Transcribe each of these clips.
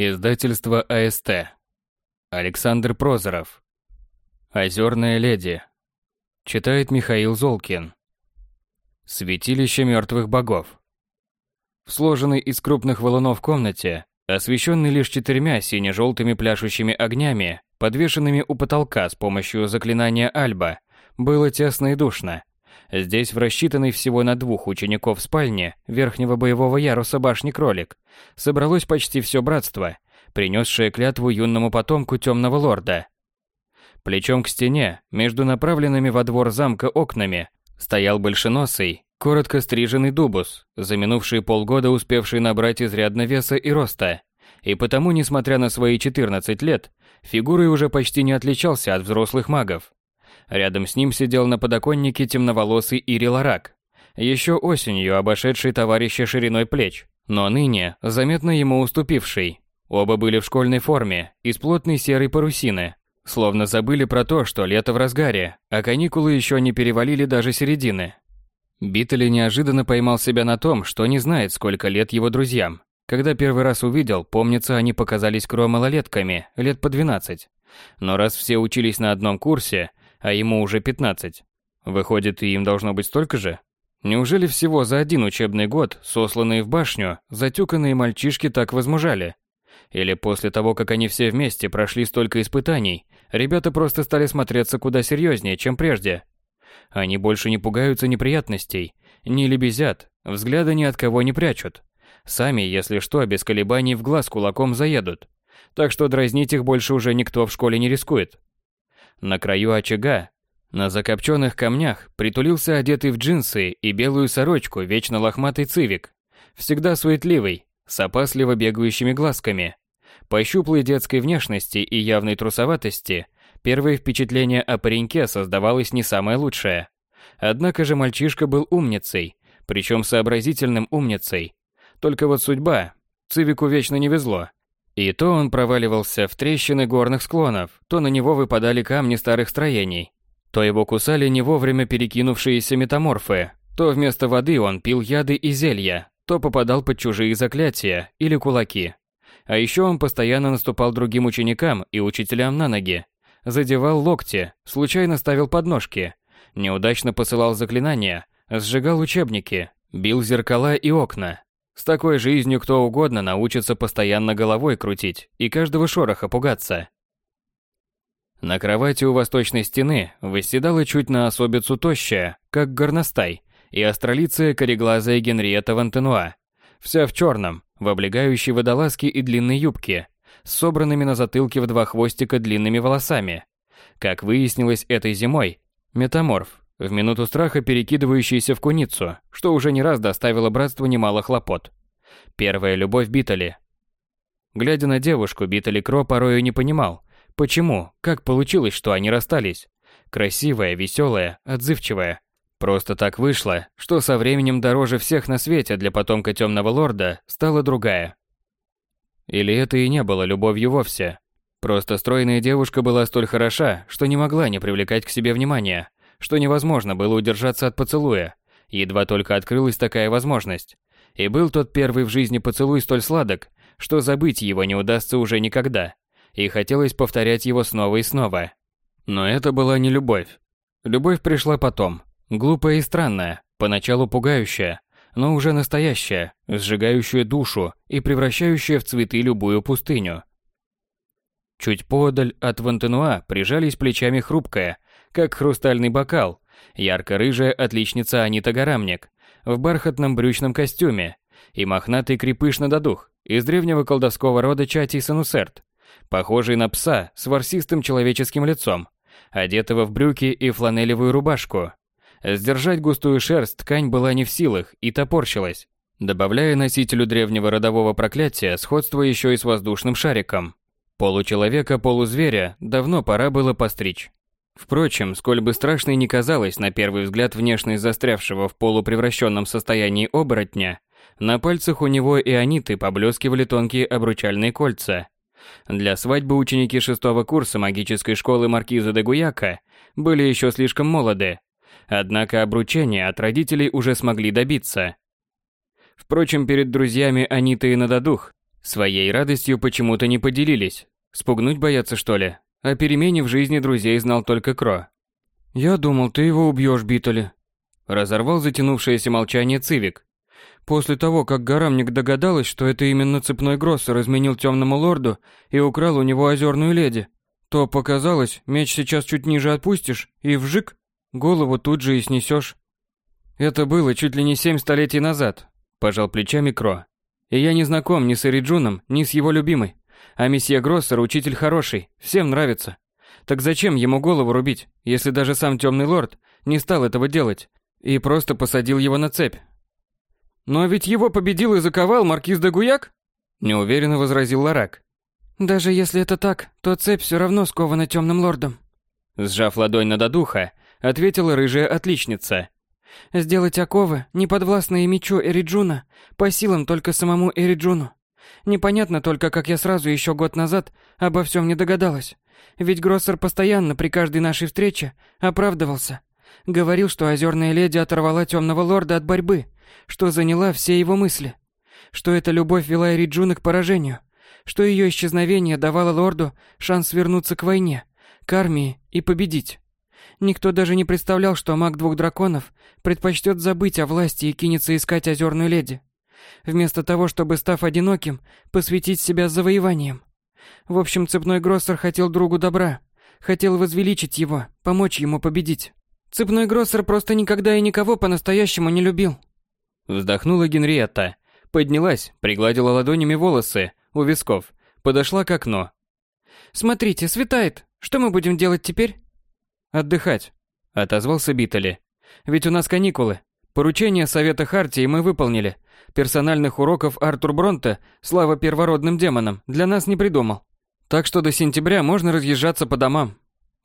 Издательство АСТ. Александр Прозоров. Озерная леди. Читает Михаил Золкин. Святилище мертвых богов. В сложенной из крупных валунов комнате, освещенной лишь четырьмя сине-желтыми пляшущими огнями, подвешенными у потолка с помощью заклинания Альба, было тесно и душно. Здесь в рассчитанной всего на двух учеников спальне верхнего боевого яруса башни Кролик собралось почти все братство, принесшее клятву юному потомку темного лорда. Плечом к стене, между направленными во двор замка окнами, стоял большеносый, коротко стриженный дубус, за минувшие полгода успевший набрать изрядно веса и роста. И потому, несмотря на свои 14 лет, фигурой уже почти не отличался от взрослых магов. Рядом с ним сидел на подоконнике темноволосый Ири Ларак, еще осенью обошедший товарища шириной плеч, но ныне заметно ему уступивший. Оба были в школьной форме, из плотной серой парусины, словно забыли про то, что лето в разгаре, а каникулы еще не перевалили даже середины. Биттели неожиданно поймал себя на том, что не знает, сколько лет его друзьям. Когда первый раз увидел, помнится, они показались Кро малолетками, лет по 12. Но раз все учились на одном курсе, а ему уже 15. Выходит, и им должно быть столько же? Неужели всего за один учебный год, сосланные в башню, затюканные мальчишки так возмужали? Или после того, как они все вместе прошли столько испытаний, ребята просто стали смотреться куда серьезнее, чем прежде? Они больше не пугаются неприятностей, не лебезят, взгляда ни от кого не прячут. Сами, если что, без колебаний в глаз кулаком заедут. Так что дразнить их больше уже никто в школе не рискует. На краю очага, на закопченных камнях, притулился одетый в джинсы и белую сорочку вечно лохматый цивик. Всегда суетливый, с опасливо бегающими глазками. По щуплой детской внешности и явной трусоватости, первое впечатление о пареньке создавалось не самое лучшее. Однако же мальчишка был умницей, причем сообразительным умницей. Только вот судьба, Цивику вечно не везло. И то он проваливался в трещины горных склонов, то на него выпадали камни старых строений, то его кусали не вовремя перекинувшиеся метаморфы, то вместо воды он пил яды и зелья, то попадал под чужие заклятия или кулаки. А еще он постоянно наступал другим ученикам и учителям на ноги, задевал локти, случайно ставил подножки, неудачно посылал заклинания, сжигал учебники, бил зеркала и окна, с такой жизнью кто угодно научится постоянно головой крутить и каждого шороха пугаться. На кровати у восточной стены восседала чуть на особицу тощая, как горностай, и астролицая кореглазая Генриетта Вантенуа, вся в черном, в облегающей водолазке и длинной юбке, с собранными на затылке в два хвостика длинными волосами. Как выяснилось этой зимой, метаморф, в минуту страха перекидывающийся в куницу, что уже не раз доставило братству немало хлопот. Первая любовь Битали. Глядя на девушку, Битали Кро порою не понимал, почему, как получилось, что они расстались. Красивая, веселая, отзывчивая. Просто так вышло, что со временем дороже всех на свете для потомка Темного Лорда стала другая. Или это и не было любовью вовсе. Просто стройная девушка была столь хороша, что не могла не привлекать к себе внимания, что невозможно было удержаться от поцелуя. Едва только открылась такая возможность. И был тот первый в жизни поцелуй столь сладок, что забыть его не удастся уже никогда. И хотелось повторять его снова и снова. Но это была не любовь. Любовь пришла потом. Глупая и странная, поначалу пугающая, но уже настоящая, сжигающая душу и превращающая в цветы любую пустыню. Чуть подаль от Вантенуа прижались плечами хрупкая, как хрустальный бокал, ярко-рыжая отличница Анита Гарамник в бархатном брючном костюме и мохнатый крепыш на додух из древнего колдовского рода Чати Санусерт, похожий на пса с ворсистым человеческим лицом, одетого в брюки и фланелевую рубашку. Сдержать густую шерсть ткань была не в силах и топорщилась, добавляя носителю древнего родового проклятия сходство еще и с воздушным шариком. Получеловека-полузверя давно пора было постричь. Впрочем, сколь бы страшной ни казалась на первый взгляд внешность застрявшего в полупревращенном состоянии оборотня, на пальцах у него и Аниты поблескивали тонкие обручальные кольца. Для свадьбы ученики шестого курса магической школы Маркиза де Гуяка были еще слишком молоды, однако обручения от родителей уже смогли добиться. Впрочем, перед друзьями Аниты и Нададух Своей радостью почему-то не поделились. Спугнуть боятся, что ли? О перемене в жизни друзей знал только Кро. «Я думал, ты его убьешь, Биттеле», — разорвал затянувшееся молчание Цивик. После того, как Гарамник догадалась, что это именно цепной Гроссер изменил темному лорду и украл у него озерную леди, то показалось, меч сейчас чуть ниже отпустишь, и вжик, голову тут же и снесешь. Это было чуть ли не семь столетий назад, пожал плечами Кро. И я не знаком ни с Эриджуном, ни с его любимой. А месье Гроссер учитель хороший, всем нравится. Так зачем ему голову рубить, если даже сам темный лорд не стал этого делать и просто посадил его на цепь? Но ведь его победил и заковал маркиз де Гуяк? Неуверенно возразил Ларак. Даже если это так, то цепь все равно скована темным лордом. Сжав ладонь над духа, ответила рыжая отличница. Сделать оковы, не подвластные мечу Эриджуна, по силам только самому Эриджуну. Непонятно только, как я сразу еще год назад обо всем не догадалась. Ведь Гроссер постоянно при каждой нашей встрече оправдывался. Говорил, что озерная леди оторвала темного лорда от борьбы, что заняла все его мысли. Что эта любовь вела Эриджуна к поражению. Что ее исчезновение давало лорду шанс вернуться к войне, к армии и победить. Никто даже не представлял, что маг двух драконов предпочтет забыть о власти и кинется искать озерную леди. Вместо того, чтобы, став одиноким, посвятить себя завоеваниям. В общем, цепной Гроссер хотел другу добра. Хотел возвеличить его, помочь ему победить. Цепной Гроссер просто никогда и никого по-настоящему не любил. Вздохнула Генриетта. Поднялась, пригладила ладонями волосы у висков. Подошла к окну. «Смотрите, светает. Что мы будем делать теперь?» «Отдыхать», — отозвался Биттели. «Ведь у нас каникулы. Поручение Совета Хартии мы выполнили. Персональных уроков Артур Бронте, слава первородным демонам, для нас не придумал. Так что до сентября можно разъезжаться по домам».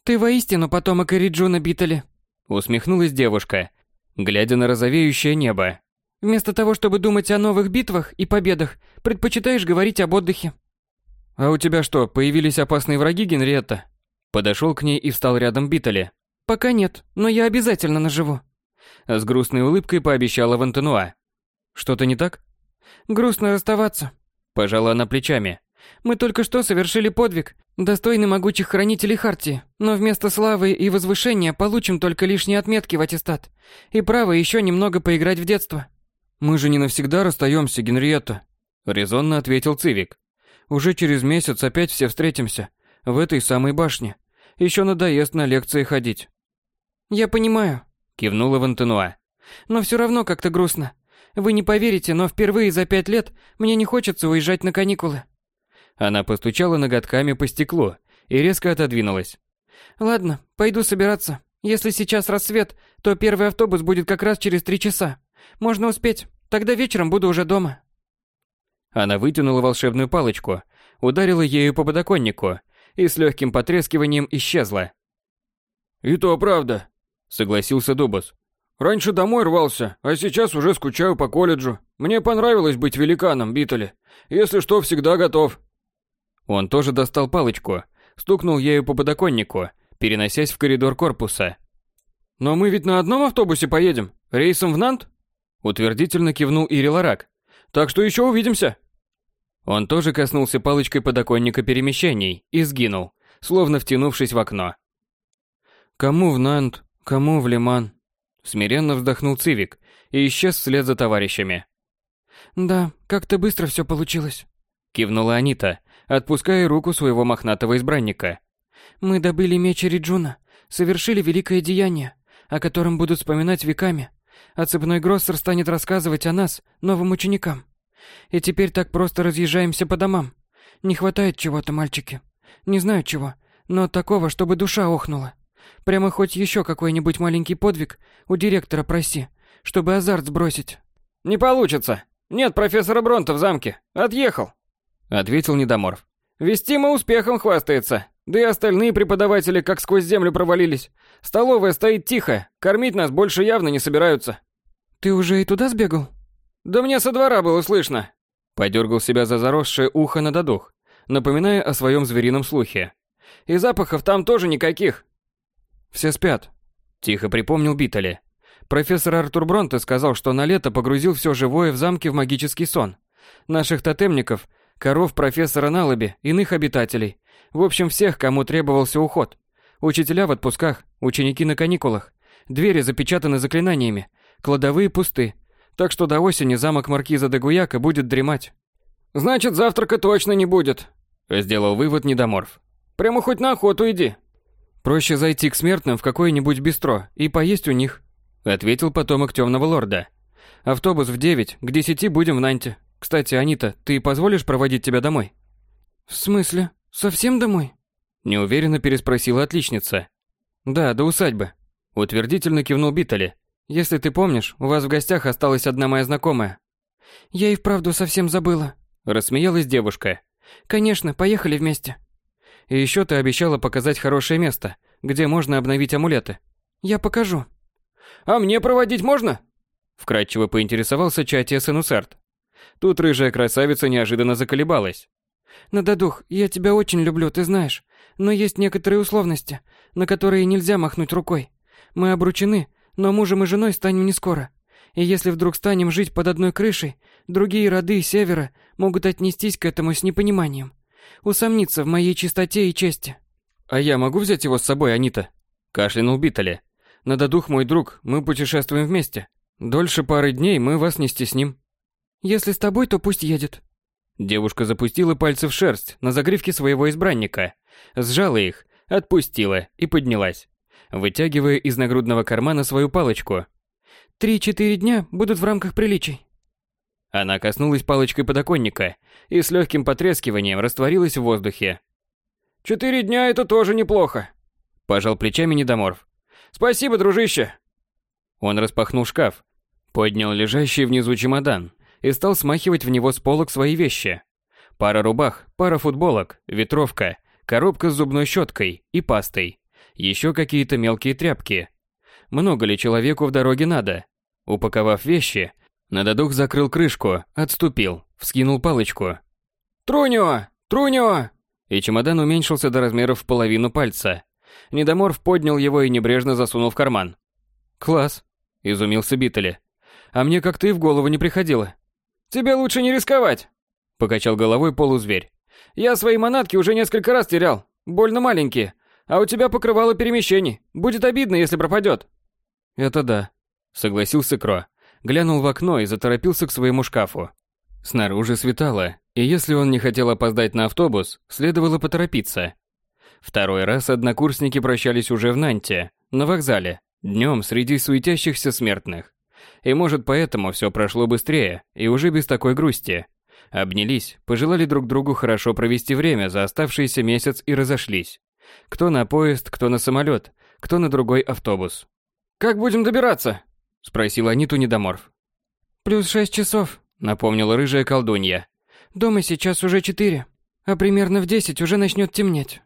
«Ты воистину потомок Эриджуна Биттели», — усмехнулась девушка, глядя на розовеющее небо. «Вместо того, чтобы думать о новых битвах и победах, предпочитаешь говорить об отдыхе». «А у тебя что, появились опасные враги, Генриетта?» Подошел к ней и встал рядом Биттели. «Пока нет, но я обязательно наживу». С грустной улыбкой пообещала Вантенуа. «Что-то не так?» «Грустно расставаться», – пожала она плечами. «Мы только что совершили подвиг, достойный могучих хранителей Хартии, но вместо славы и возвышения получим только лишние отметки в аттестат и право еще немного поиграть в детство». «Мы же не навсегда расстаемся, Генриетта», – резонно ответил Цивик. «Уже через месяц опять все встретимся, в этой самой башне. Еще надоест на лекции ходить. Я понимаю, кивнула Вантенуа. Но все равно как-то грустно. Вы не поверите, но впервые за пять лет мне не хочется уезжать на каникулы. Она постучала ноготками по стеклу и резко отодвинулась. Ладно, пойду собираться. Если сейчас рассвет, то первый автобус будет как раз через три часа. Можно успеть. Тогда вечером буду уже дома. Она вытянула волшебную палочку, ударила ею по подоконнику, и с легким потрескиванием исчезла. «И то правда», — согласился Дубас. «Раньше домой рвался, а сейчас уже скучаю по колледжу. Мне понравилось быть великаном, Биттеле. Если что, всегда готов». Он тоже достал палочку, стукнул ею по подоконнику, переносясь в коридор корпуса. «Но мы ведь на одном автобусе поедем, рейсом в Нант?» Утвердительно кивнул Ири. «Так что еще увидимся». Он тоже коснулся палочкой подоконника перемещений и сгинул, словно втянувшись в окно. «Кому в Нант, кому в Лиман?» Смиренно вздохнул Цивик и исчез вслед за товарищами. «Да, как-то быстро все получилось», — кивнула Анита, отпуская руку своего мохнатого избранника. «Мы добыли меч Риджуна, совершили великое деяние, о котором будут вспоминать веками, а цепной Гроссер станет рассказывать о нас, новым ученикам. И теперь так просто разъезжаемся по домам. Не хватает чего-то, мальчики. Не знаю чего, но такого, чтобы душа охнула. Прямо хоть еще какой-нибудь маленький подвиг у директора проси, чтобы азарт сбросить. Не получится. Нет профессора Бронта в замке. Отъехал. Ответил Недоморф. Вестима успехом хвастается. Да и остальные преподаватели как сквозь землю провалились. Столовая стоит тихо, кормить нас больше явно не собираются. Ты уже и туда сбегал? Да мне со двора было слышно. Подергал себя за заросшее ухо на додух, напоминая о своем зверином слухе. И запахов там тоже никаких. Все спят. Тихо припомнил Биттели. Профессор Артур Бронте сказал, что на лето погрузил все живое в замке в магический сон. Наших тотемников, коров профессора Налаби, иных обитателей. В общем, всех, кому требовался уход. Учителя в отпусках, ученики на каникулах. Двери запечатаны заклинаниями, кладовые пусты. Так что до осени замок маркиза де Гуяка будет дремать. «Значит, завтрака точно не будет», — сделал вывод Недоморф. «Прямо хоть на охоту иди». «Проще зайти к смертным в какое-нибудь бистро и поесть у них», — ответил потомок темного лорда. «Автобус в девять, к десяти будем в Нанте. Кстати, Анита, ты позволишь проводить тебя домой?» «В смысле? Совсем домой?» Неуверенно переспросила отличница. «Да, до усадьбы», — утвердительно кивнул Биттали. «Если ты помнишь, у вас в гостях осталась одна моя знакомая». «Я и вправду совсем забыла», Рассмеялась девушка. Конечно, поехали вместе. И еще ты обещала показать хорошее место, где можно обновить амулеты. Я покажу. А мне проводить можно? Вкратчиво поинтересовался Чатия Сенусарт. Тут рыжая красавица неожиданно заколебалась. Нададух, я тебя очень люблю, ты знаешь. Но есть некоторые условности, на которые нельзя махнуть рукой. Мы обручены, но мужем и женой станем не скоро. И если вдруг станем жить под одной крышей, другие роды севера могут отнестись к этому с непониманием. Усомниться в моей чистоте и чести. А я могу взять его с собой, Анита? Кашлянул Битали. Надо дух мой друг, мы путешествуем вместе. Дольше пары дней мы вас не стесним. Если с тобой, то пусть едет. Девушка запустила пальцы в шерсть на загривке своего избранника, сжала их, отпустила и поднялась, вытягивая из нагрудного кармана свою палочку. Три-четыре дня будут в рамках приличий. Она коснулась палочкой подоконника и с легким потрескиванием растворилась в воздухе. «Четыре дня — это тоже неплохо», — пожал плечами недоморф. «Спасибо, дружище». Он распахнул шкаф, поднял лежащий внизу чемодан и стал смахивать в него с полок свои вещи. Пара рубах, пара футболок, ветровка, коробка с зубной щеткой и пастой, еще какие-то мелкие тряпки. Много ли человеку в дороге надо? Упаковав вещи, Нададух закрыл крышку, отступил, вскинул палочку. «Труньо! Труньо!» И чемодан уменьшился до размеров в половину пальца. Недоморф поднял его и небрежно засунул в карман. «Класс!» – изумился Биттели. «А мне как-то и в голову не приходило». «Тебе лучше не рисковать!» – покачал головой полузверь. «Я свои манатки уже несколько раз терял. Больно маленькие. А у тебя покрывало перемещений. Будет обидно, если пропадет». «Это да», – согласился Кро глянул в окно и заторопился к своему шкафу. Снаружи светало, и если он не хотел опоздать на автобус, следовало поторопиться. Второй раз однокурсники прощались уже в Нанте, на вокзале, днем среди суетящихся смертных. И может поэтому все прошло быстрее и уже без такой грусти. Обнялись, пожелали друг другу хорошо провести время за оставшийся месяц и разошлись. Кто на поезд, кто на самолет, кто на другой автобус. «Как будем добираться?» Спросил Аниту недоморф. «Плюс шесть часов», — напомнила рыжая колдунья. «Дома сейчас уже четыре, а примерно в десять уже начнет темнеть».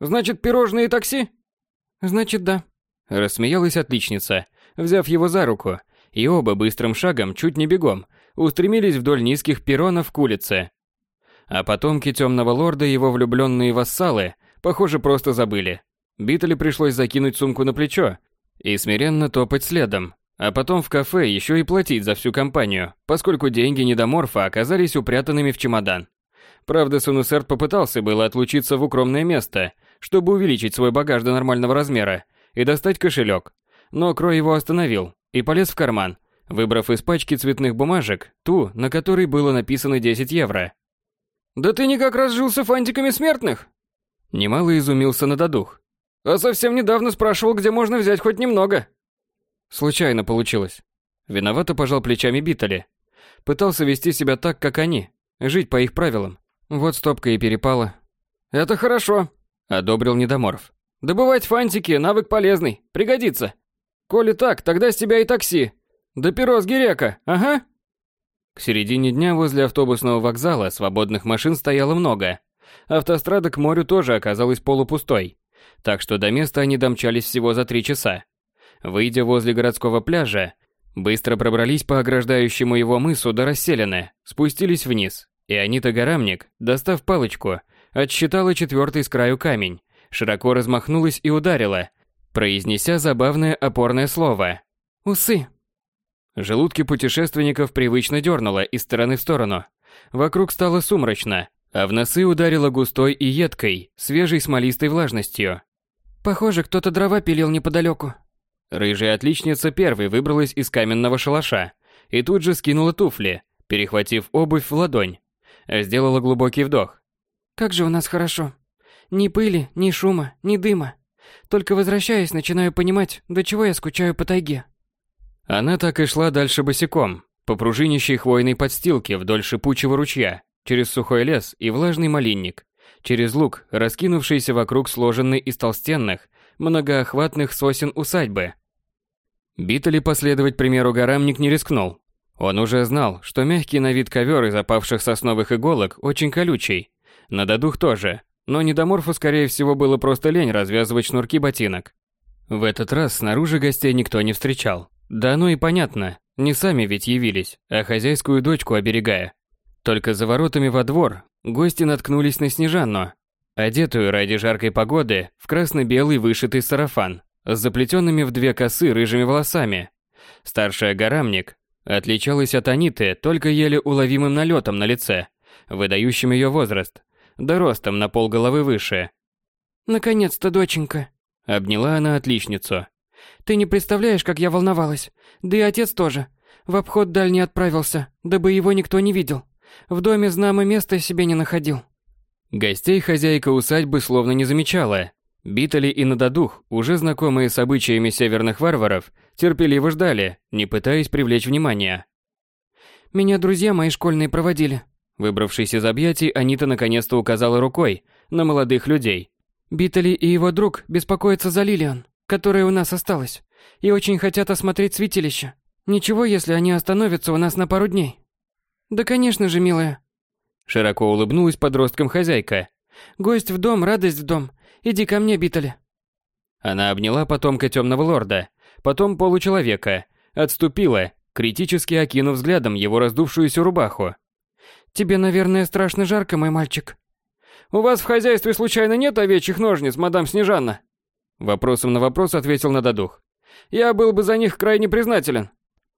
«Значит, пирожные и такси?» «Значит, да». Рассмеялась отличница, взяв его за руку, и оба быстрым шагом, чуть не бегом, устремились вдоль низких перронов к улице. А потомки темного лорда и его влюбленные вассалы, похоже, просто забыли. Битали пришлось закинуть сумку на плечо и смиренно топать следом, а потом в кафе еще и платить за всю компанию, поскольку деньги недоморфа оказались упрятанными в чемодан. Правда, Сунусерт попытался было отлучиться в укромное место, чтобы увеличить свой багаж до нормального размера и достать кошелек. Но Крой его остановил и полез в карман, выбрав из пачки цветных бумажек ту, на которой было написано 10 евро. «Да ты никак разжился фантиками смертных!» Немало изумился на додух. «А совсем недавно спрашивал, где можно взять хоть немного». Случайно получилось. Виновато пожал плечами Биттали. Пытался вести себя так, как они, жить по их правилам. Вот стопка и перепала. Это хорошо, одобрил недоморф. Добывать фантики навык полезный, пригодится. Коли так, тогда с тебя и такси. Да перо Гирека, ага. К середине дня возле автобусного вокзала свободных машин стояло много. Автострада к морю тоже оказалась полупустой, так что до места они домчались всего за три часа. Выйдя возле городского пляжа, быстро пробрались по ограждающему его мысу до расселены, спустились вниз, и Анита Горамник, достав палочку, отсчитала четвертый с краю камень, широко размахнулась и ударила, произнеся забавное опорное слово «Усы». Желудки путешественников привычно дернуло из стороны в сторону, Вокруг стало сумрачно, а в носы ударило густой и едкой, свежей смолистой влажностью. Похоже, кто-то дрова пилил неподалеку. Рыжая отличница первой выбралась из каменного шалаша и тут же скинула туфли, перехватив обувь в ладонь. Сделала глубокий вдох. Как же у нас хорошо. Ни пыли, ни шума, ни дыма. Только возвращаясь, начинаю понимать, до чего я скучаю по тайге. Она так и шла дальше босиком, по пружинящей хвойной подстилке вдоль шипучего ручья, через сухой лес и влажный малинник, через луг, раскинувшийся вокруг сложенной из толстенных, многоохватных сосен усадьбы. Битали последовать примеру горамник не рискнул. Он уже знал, что мягкий на вид ковер из опавших сосновых иголок очень колючий. На додух тоже, но недоморфу, скорее всего, было просто лень развязывать шнурки ботинок. В этот раз снаружи гостей никто не встречал. Да ну и понятно, не сами ведь явились, а хозяйскую дочку оберегая. Только за воротами во двор гости наткнулись на Снежанну, одетую ради жаркой погоды в красно-белый вышитый сарафан с заплетенными в две косы рыжими волосами. Старшая горамник отличалась от Аниты только еле уловимым налетом на лице, выдающим ее возраст, да ростом на полголовы выше. «Наконец-то, доченька!» — обняла она отличницу. Ты не представляешь, как я волновалась. Да и отец тоже. В обход дальний отправился, дабы его никто не видел. В доме знамо места себе не находил. Гостей хозяйка усадьбы словно не замечала. Битали и Нададух, уже знакомые с обычаями северных варваров, терпеливо ждали, не пытаясь привлечь внимание. «Меня друзья мои школьные проводили». Выбравшись из объятий, Анита наконец-то указала рукой на молодых людей. Битали и его друг беспокоятся за Лилиан которая у нас осталась, и очень хотят осмотреть святилище. Ничего, если они остановятся у нас на пару дней. Да, конечно же, милая. Широко улыбнулась подросткам хозяйка. Гость в дом, радость в дом. Иди ко мне, Битали. Она обняла потомка темного лорда, потом получеловека, отступила, критически окинув взглядом его раздувшуюся рубаху. Тебе, наверное, страшно жарко, мой мальчик. У вас в хозяйстве случайно нет овечьих ножниц, мадам Снежанна? Вопросом на вопрос ответил Нададух. «Я был бы за них крайне признателен».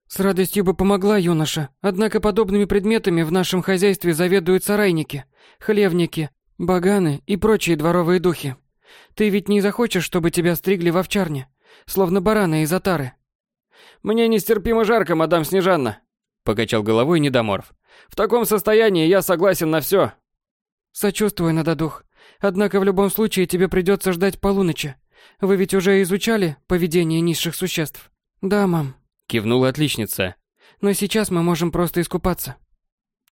«С радостью бы помогла, юноша. Однако подобными предметами в нашем хозяйстве заведуют сарайники, хлевники, баганы и прочие дворовые духи. Ты ведь не захочешь, чтобы тебя стригли в овчарне, словно барана из отары?» «Мне нестерпимо жарко, мадам Снежанна», — покачал головой недоморф. «В таком состоянии я согласен на все». «Сочувствую, Нададух. Однако в любом случае тебе придется ждать полуночи. Вы ведь уже изучали поведение низших существ? Да, мам. Кивнула отличница. Но сейчас мы можем просто искупаться.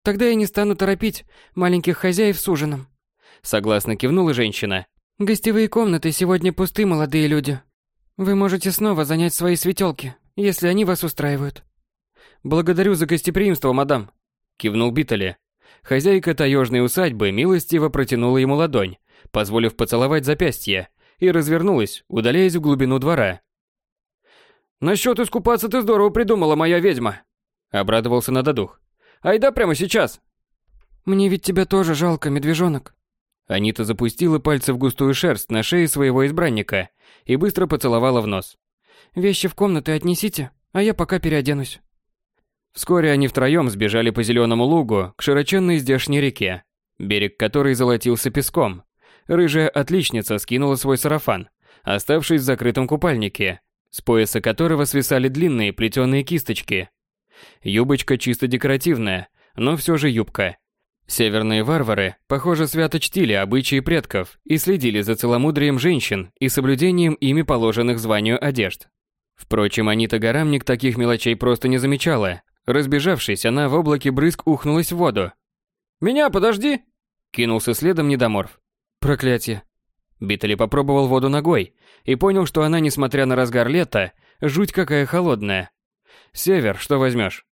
Тогда я не стану торопить маленьких хозяев с ужином. Согласно кивнула женщина. Гостевые комнаты сегодня пусты, молодые люди. Вы можете снова занять свои светелки, если они вас устраивают. Благодарю за гостеприимство, мадам. Кивнул Битали. Хозяйка таежной усадьбы милостиво протянула ему ладонь, позволив поцеловать запястье, и развернулась, удаляясь в глубину двора. «Насчет искупаться ты здорово придумала, моя ведьма!» Обрадовался Нададух. «Айда прямо сейчас!» «Мне ведь тебя тоже жалко, медвежонок!» Анита запустила пальцы в густую шерсть на шее своего избранника и быстро поцеловала в нос. «Вещи в комнаты отнесите, а я пока переоденусь». Вскоре они втроем сбежали по зеленому лугу к широченной здешней реке, берег которой золотился песком, Рыжая отличница скинула свой сарафан, оставшись в закрытом купальнике, с пояса которого свисали длинные плетеные кисточки. Юбочка чисто декоративная, но все же юбка. Северные варвары, похоже, свято чтили обычаи предков и следили за целомудрием женщин и соблюдением ими положенных званию одежд. Впрочем, Анита Гарамник таких мелочей просто не замечала. Разбежавшись, она в облаке брызг ухнулась в воду. «Меня подожди!» Кинулся следом недоморф. Проклятие. Битали попробовал воду ногой и понял, что она, несмотря на разгар лета, жуть какая холодная. Север, что возьмешь?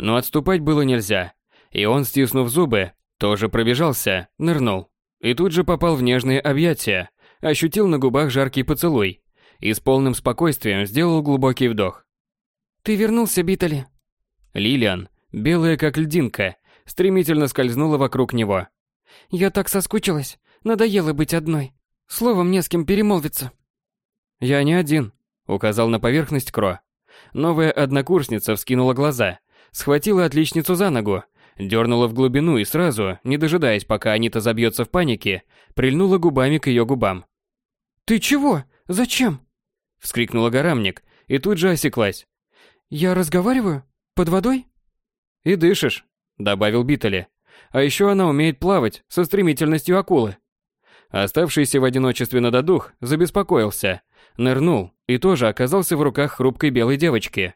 Но отступать было нельзя. И он, стиснув зубы, тоже пробежался, нырнул. И тут же попал в нежные объятия, ощутил на губах жаркий поцелуй и с полным спокойствием сделал глубокий вдох. «Ты вернулся, Битали?» Лилиан, белая как льдинка, стремительно скользнула вокруг него. «Я так соскучилась. Надоело быть одной. Словом, не с кем перемолвиться. Я не один, указал на поверхность Кро. Новая однокурсница вскинула глаза, схватила отличницу за ногу, Дернула в глубину и сразу, не дожидаясь, пока Анита забьется в панике, прильнула губами к ее губам. «Ты чего? Зачем?» — вскрикнула горамник и тут же осеклась. «Я разговариваю? Под водой?» «И дышишь», — добавил Биттели. «А еще она умеет плавать со стремительностью акулы». Оставшийся в одиночестве на додух забеспокоился, нырнул и тоже оказался в руках хрупкой белой девочки.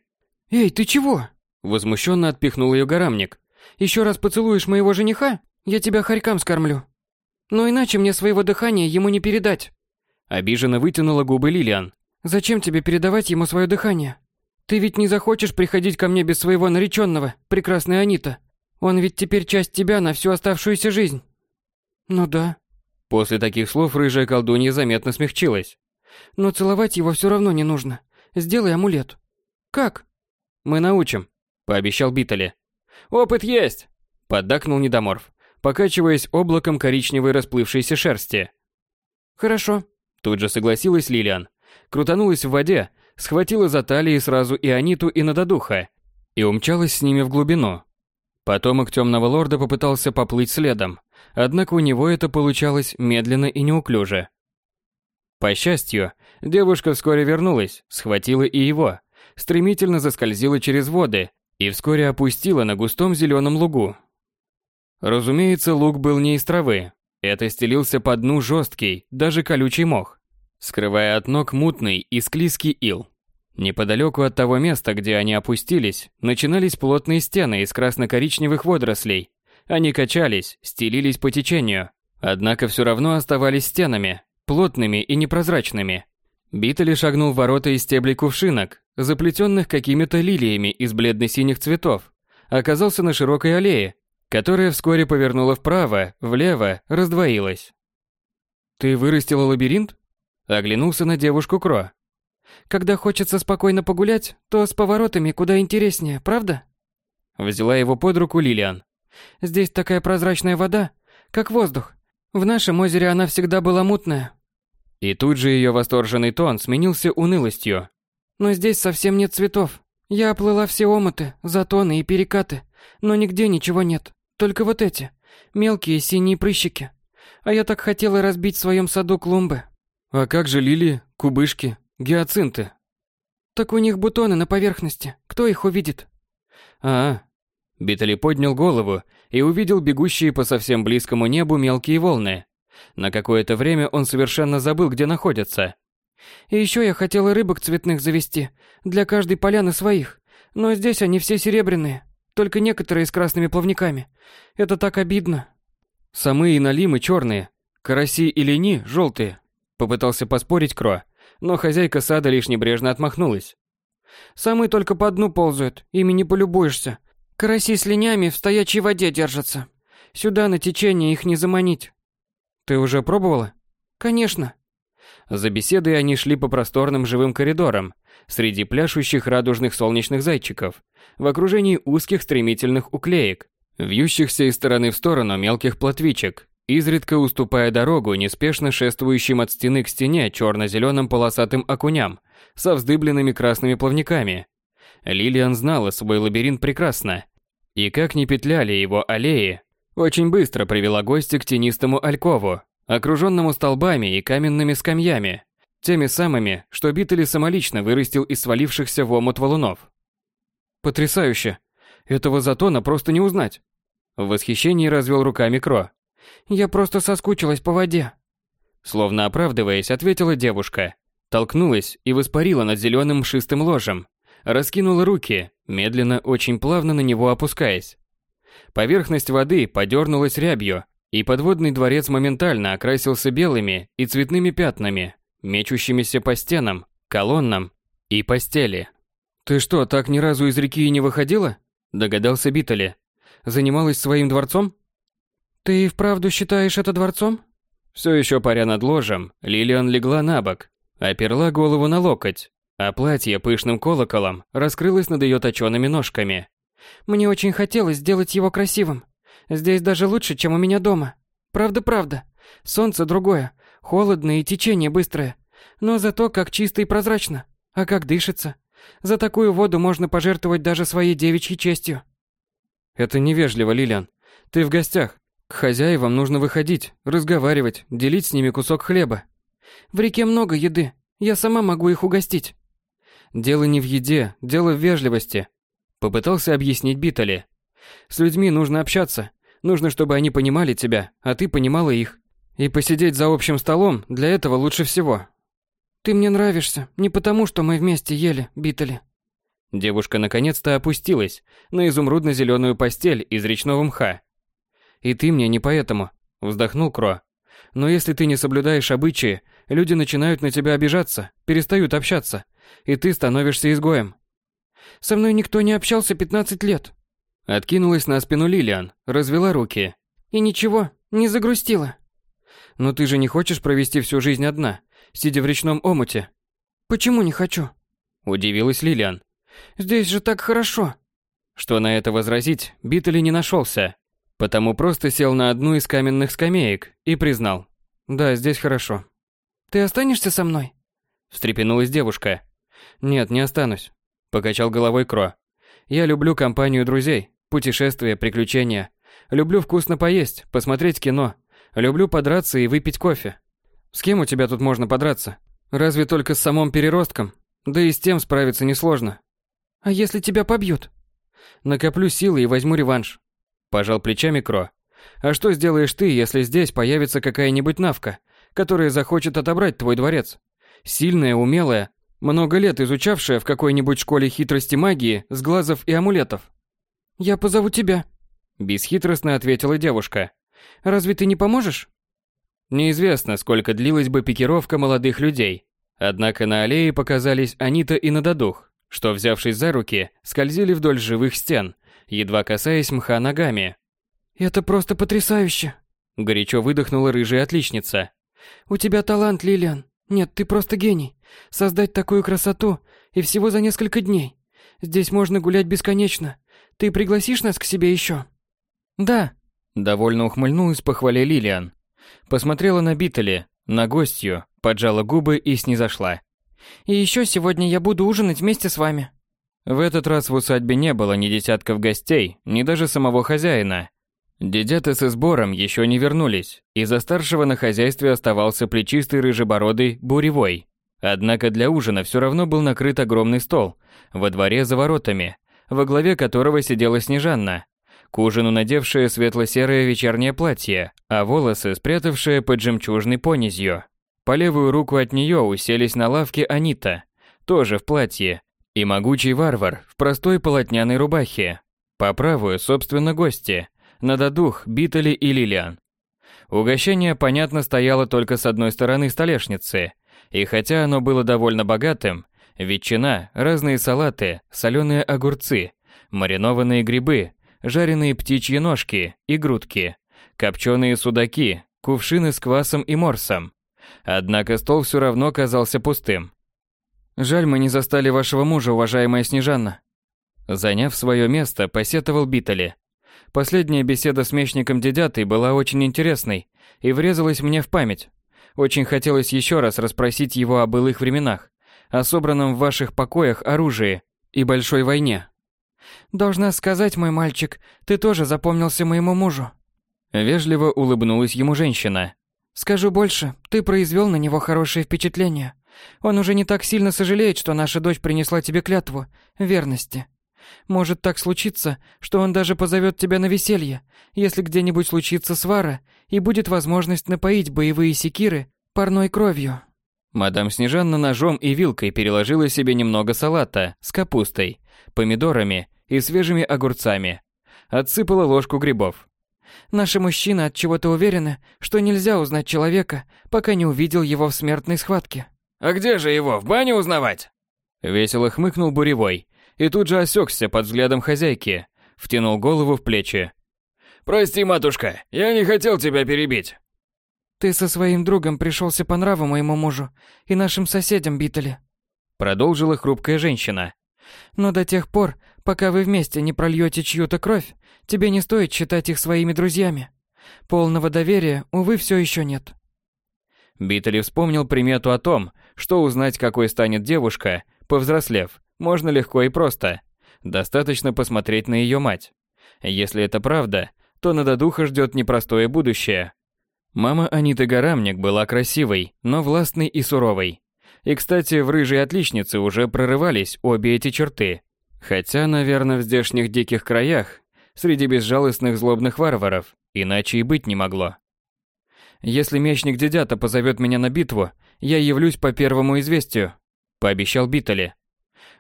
«Эй, ты чего?» Возмущенно отпихнул ее горамник. «Еще раз поцелуешь моего жениха, я тебя хорькам скормлю. Но иначе мне своего дыхания ему не передать». Обиженно вытянула губы Лилиан. «Зачем тебе передавать ему свое дыхание? Ты ведь не захочешь приходить ко мне без своего нареченного, прекрасная Анита. Он ведь теперь часть тебя на всю оставшуюся жизнь». «Ну да». После таких слов рыжая колдунья заметно смягчилась. «Но целовать его все равно не нужно. Сделай амулет». «Как?» «Мы научим», — пообещал Битали. «Опыт есть!» — поддакнул Недоморф, покачиваясь облаком коричневой расплывшейся шерсти. «Хорошо», — тут же согласилась Лилиан. Крутанулась в воде, схватила за талии сразу и Аниту, и Нададуха, и умчалась с ними в глубину. Потомок Темного Лорда попытался поплыть следом, однако у него это получалось медленно и неуклюже. По счастью, девушка вскоре вернулась, схватила и его, стремительно заскользила через воды и вскоре опустила на густом зеленом лугу. Разумеется, луг был не из травы. Это стелился по дну жесткий, даже колючий мох, скрывая от ног мутный и склизкий ил. Неподалеку от того места, где они опустились, начинались плотные стены из красно-коричневых водорослей. Они качались, стелились по течению, однако все равно оставались стенами, плотными и непрозрачными. Битали шагнул в ворота из стеблей кувшинок, заплетенных какими-то лилиями из бледно-синих цветов, оказался на широкой аллее, которая вскоре повернула вправо, влево, раздвоилась. «Ты вырастила лабиринт?» Оглянулся на девушку Кро. «Когда хочется спокойно погулять, то с поворотами куда интереснее, правда?» Взяла его под руку Лилиан. «Здесь такая прозрачная вода, как воздух. В нашем озере она всегда была мутная, и тут же ее восторженный тон сменился унылостью. «Но здесь совсем нет цветов. Я оплыла все омыты, затоны и перекаты, но нигде ничего нет. Только вот эти, мелкие синие прыщики. А я так хотела разбить в своем саду клумбы». «А как же лилии, кубышки, гиацинты?» «Так у них бутоны на поверхности. Кто их увидит?» «А, Битали поднял голову и увидел бегущие по совсем близкому небу мелкие волны. На какое-то время он совершенно забыл, где находится. И еще я хотела рыбок цветных завести, для каждой поляны своих. Но здесь они все серебряные, только некоторые с красными плавниками. Это так обидно. Самые налимы черные, караси и лени желтые. Попытался поспорить Кро, но хозяйка сада лишь небрежно отмахнулась. Самые только по дну ползают, ими не полюбуешься. Караси с ленями в стоячей воде держатся. Сюда на течение их не заманить. Ты уже пробовала? Конечно. За беседой они шли по просторным живым коридорам, среди пляшущих радужных солнечных зайчиков, в окружении узких стремительных уклеек, вьющихся из стороны в сторону мелких плотвичек, изредка уступая дорогу неспешно шествующим от стены к стене черно-зеленым полосатым окуням со вздыбленными красными плавниками. Лилиан знала свой лабиринт прекрасно. И как ни петляли его аллеи, очень быстро привела гостя к тенистому алькову, окруженному столбами и каменными скамьями, теми самыми, что Биттели самолично вырастил из свалившихся в омут валунов. «Потрясающе! Этого затона просто не узнать!» В восхищении развел руками Кро. «Я просто соскучилась по воде!» Словно оправдываясь, ответила девушка. Толкнулась и воспарила над зеленым мшистым ложем. Раскинула руки, медленно, очень плавно на него опускаясь. Поверхность воды подернулась рябью, и подводный дворец моментально окрасился белыми и цветными пятнами, мечущимися по стенам, колоннам и постели. «Ты что, так ни разу из реки и не выходила?» – догадался Битали. «Занималась своим дворцом?» «Ты и вправду считаешь это дворцом?» Все еще паря над ложем, Лилиан легла на бок, оперла голову на локоть, а платье пышным колоколом раскрылось над ее точеными ножками. Мне очень хотелось сделать его красивым. Здесь даже лучше, чем у меня дома. Правда-правда. Солнце другое, холодно и течение быстрое. Но зато как чисто и прозрачно. А как дышится. За такую воду можно пожертвовать даже своей девичьей честью. Это невежливо, Лилиан. Ты в гостях. К хозяевам нужно выходить, разговаривать, делить с ними кусок хлеба. В реке много еды. Я сама могу их угостить. Дело не в еде, дело в вежливости. Попытался объяснить Битали. С людьми нужно общаться. Нужно, чтобы они понимали тебя, а ты понимала их. И посидеть за общим столом для этого лучше всего. Ты мне нравишься, не потому, что мы вместе ели, Битали. Девушка наконец-то опустилась на изумрудно-зеленую постель из речного мха. «И ты мне не поэтому», — вздохнул Кро. «Но если ты не соблюдаешь обычаи, люди начинают на тебя обижаться, перестают общаться, и ты становишься изгоем». «Со мной никто не общался 15 лет». Откинулась на спину Лилиан, развела руки. «И ничего, не загрустила». «Но ты же не хочешь провести всю жизнь одна, сидя в речном омуте?» «Почему не хочу?» Удивилась Лилиан. Здесь же так хорошо. Что на это возразить, Биттели не нашелся, потому просто сел на одну из каменных скамеек и признал. Да, здесь хорошо. Ты останешься со мной? Встрепенулась девушка. Нет, не останусь. Покачал головой Кро. Я люблю компанию друзей, путешествия, приключения. Люблю вкусно поесть, посмотреть кино. Люблю подраться и выпить кофе. С кем у тебя тут можно подраться? Разве только с самым переростком? Да и с тем справиться несложно. А если тебя побьют? Накоплю силы и возьму реванш. Пожал плечами Кро. А что сделаешь ты, если здесь появится какая-нибудь навка, которая захочет отобрать твой дворец? Сильная, умелая, много лет изучавшая в какой-нибудь школе хитрости магии с глазов и амулетов. Я позову тебя. Бесхитростно ответила девушка. Разве ты не поможешь? Неизвестно, сколько длилась бы пикировка молодых людей. Однако на аллее показались Анита и Нададух что, взявшись за руки, скользили вдоль живых стен, едва касаясь мха ногами. «Это просто потрясающе!» Горячо выдохнула рыжая отличница. «У тебя талант, Лилиан. Нет, ты просто гений. Создать такую красоту и всего за несколько дней. Здесь можно гулять бесконечно. Ты пригласишь нас к себе еще?» «Да», — довольно ухмыльнулась похвале Лилиан. Посмотрела на Биттели, на гостью, поджала губы и снизошла. И еще сегодня я буду ужинать вместе с вами. В этот раз в усадьбе не было ни десятков гостей, ни даже самого хозяина. Дедята со сбором еще не вернулись, и за старшего на хозяйстве оставался плечистый рыжебородый буревой. Однако для ужина все равно был накрыт огромный стол, во дворе за воротами, во главе которого сидела Снежанна, к ужину надевшая светло-серое вечернее платье, а волосы спрятавшая под жемчужной понизью. По левую руку от нее уселись на лавке Анита, тоже в платье, и могучий варвар в простой полотняной рубахе. По правую, собственно, гости, Нададух, Битали и Лилиан. Угощение, понятно, стояло только с одной стороны столешницы, и хотя оно было довольно богатым, ветчина, разные салаты, соленые огурцы, маринованные грибы, жареные птичьи ножки и грудки, копченые судаки, кувшины с квасом и морсом, Однако стол все равно казался пустым. «Жаль, мы не застали вашего мужа, уважаемая Снежанна». Заняв свое место, посетовал Битали. Последняя беседа с мечником Дедятой была очень интересной и врезалась мне в память. Очень хотелось еще раз расспросить его о былых временах, о собранном в ваших покоях оружии и большой войне. «Должна сказать, мой мальчик, ты тоже запомнился моему мужу». Вежливо улыбнулась ему женщина. Скажу больше, ты произвел на него хорошее впечатление. Он уже не так сильно сожалеет, что наша дочь принесла тебе клятву верности. Может так случиться, что он даже позовет тебя на веселье, если где-нибудь случится свара и будет возможность напоить боевые секиры парной кровью. Мадам Снежанна ножом и вилкой переложила себе немного салата с капустой, помидорами и свежими огурцами. Отсыпала ложку грибов. Наши мужчины от чего-то уверены, что нельзя узнать человека, пока не увидел его в смертной схватке. А где же его, в бане узнавать? Весело хмыкнул Буревой и тут же осекся под взглядом хозяйки, втянул голову в плечи. Прости, матушка, я не хотел тебя перебить. Ты со своим другом пришелся по нраву моему мужу и нашим соседям Битали. Продолжила хрупкая женщина. Но до тех пор, пока вы вместе не прольете чью-то кровь, тебе не стоит считать их своими друзьями. Полного доверия, увы, все еще нет. Биттели вспомнил примету о том, что узнать, какой станет девушка, повзрослев, можно легко и просто. Достаточно посмотреть на ее мать. Если это правда, то на Дадуха ждет непростое будущее. Мама Аниты Гарамник была красивой, но властной и суровой. И, кстати, в рыжей отличнице уже прорывались обе эти черты. Хотя, наверное, в здешних диких краях, среди безжалостных злобных варваров, иначе и быть не могло. Если мечник Дедята позовет меня на битву, я явлюсь по первому известию, пообещал Битали.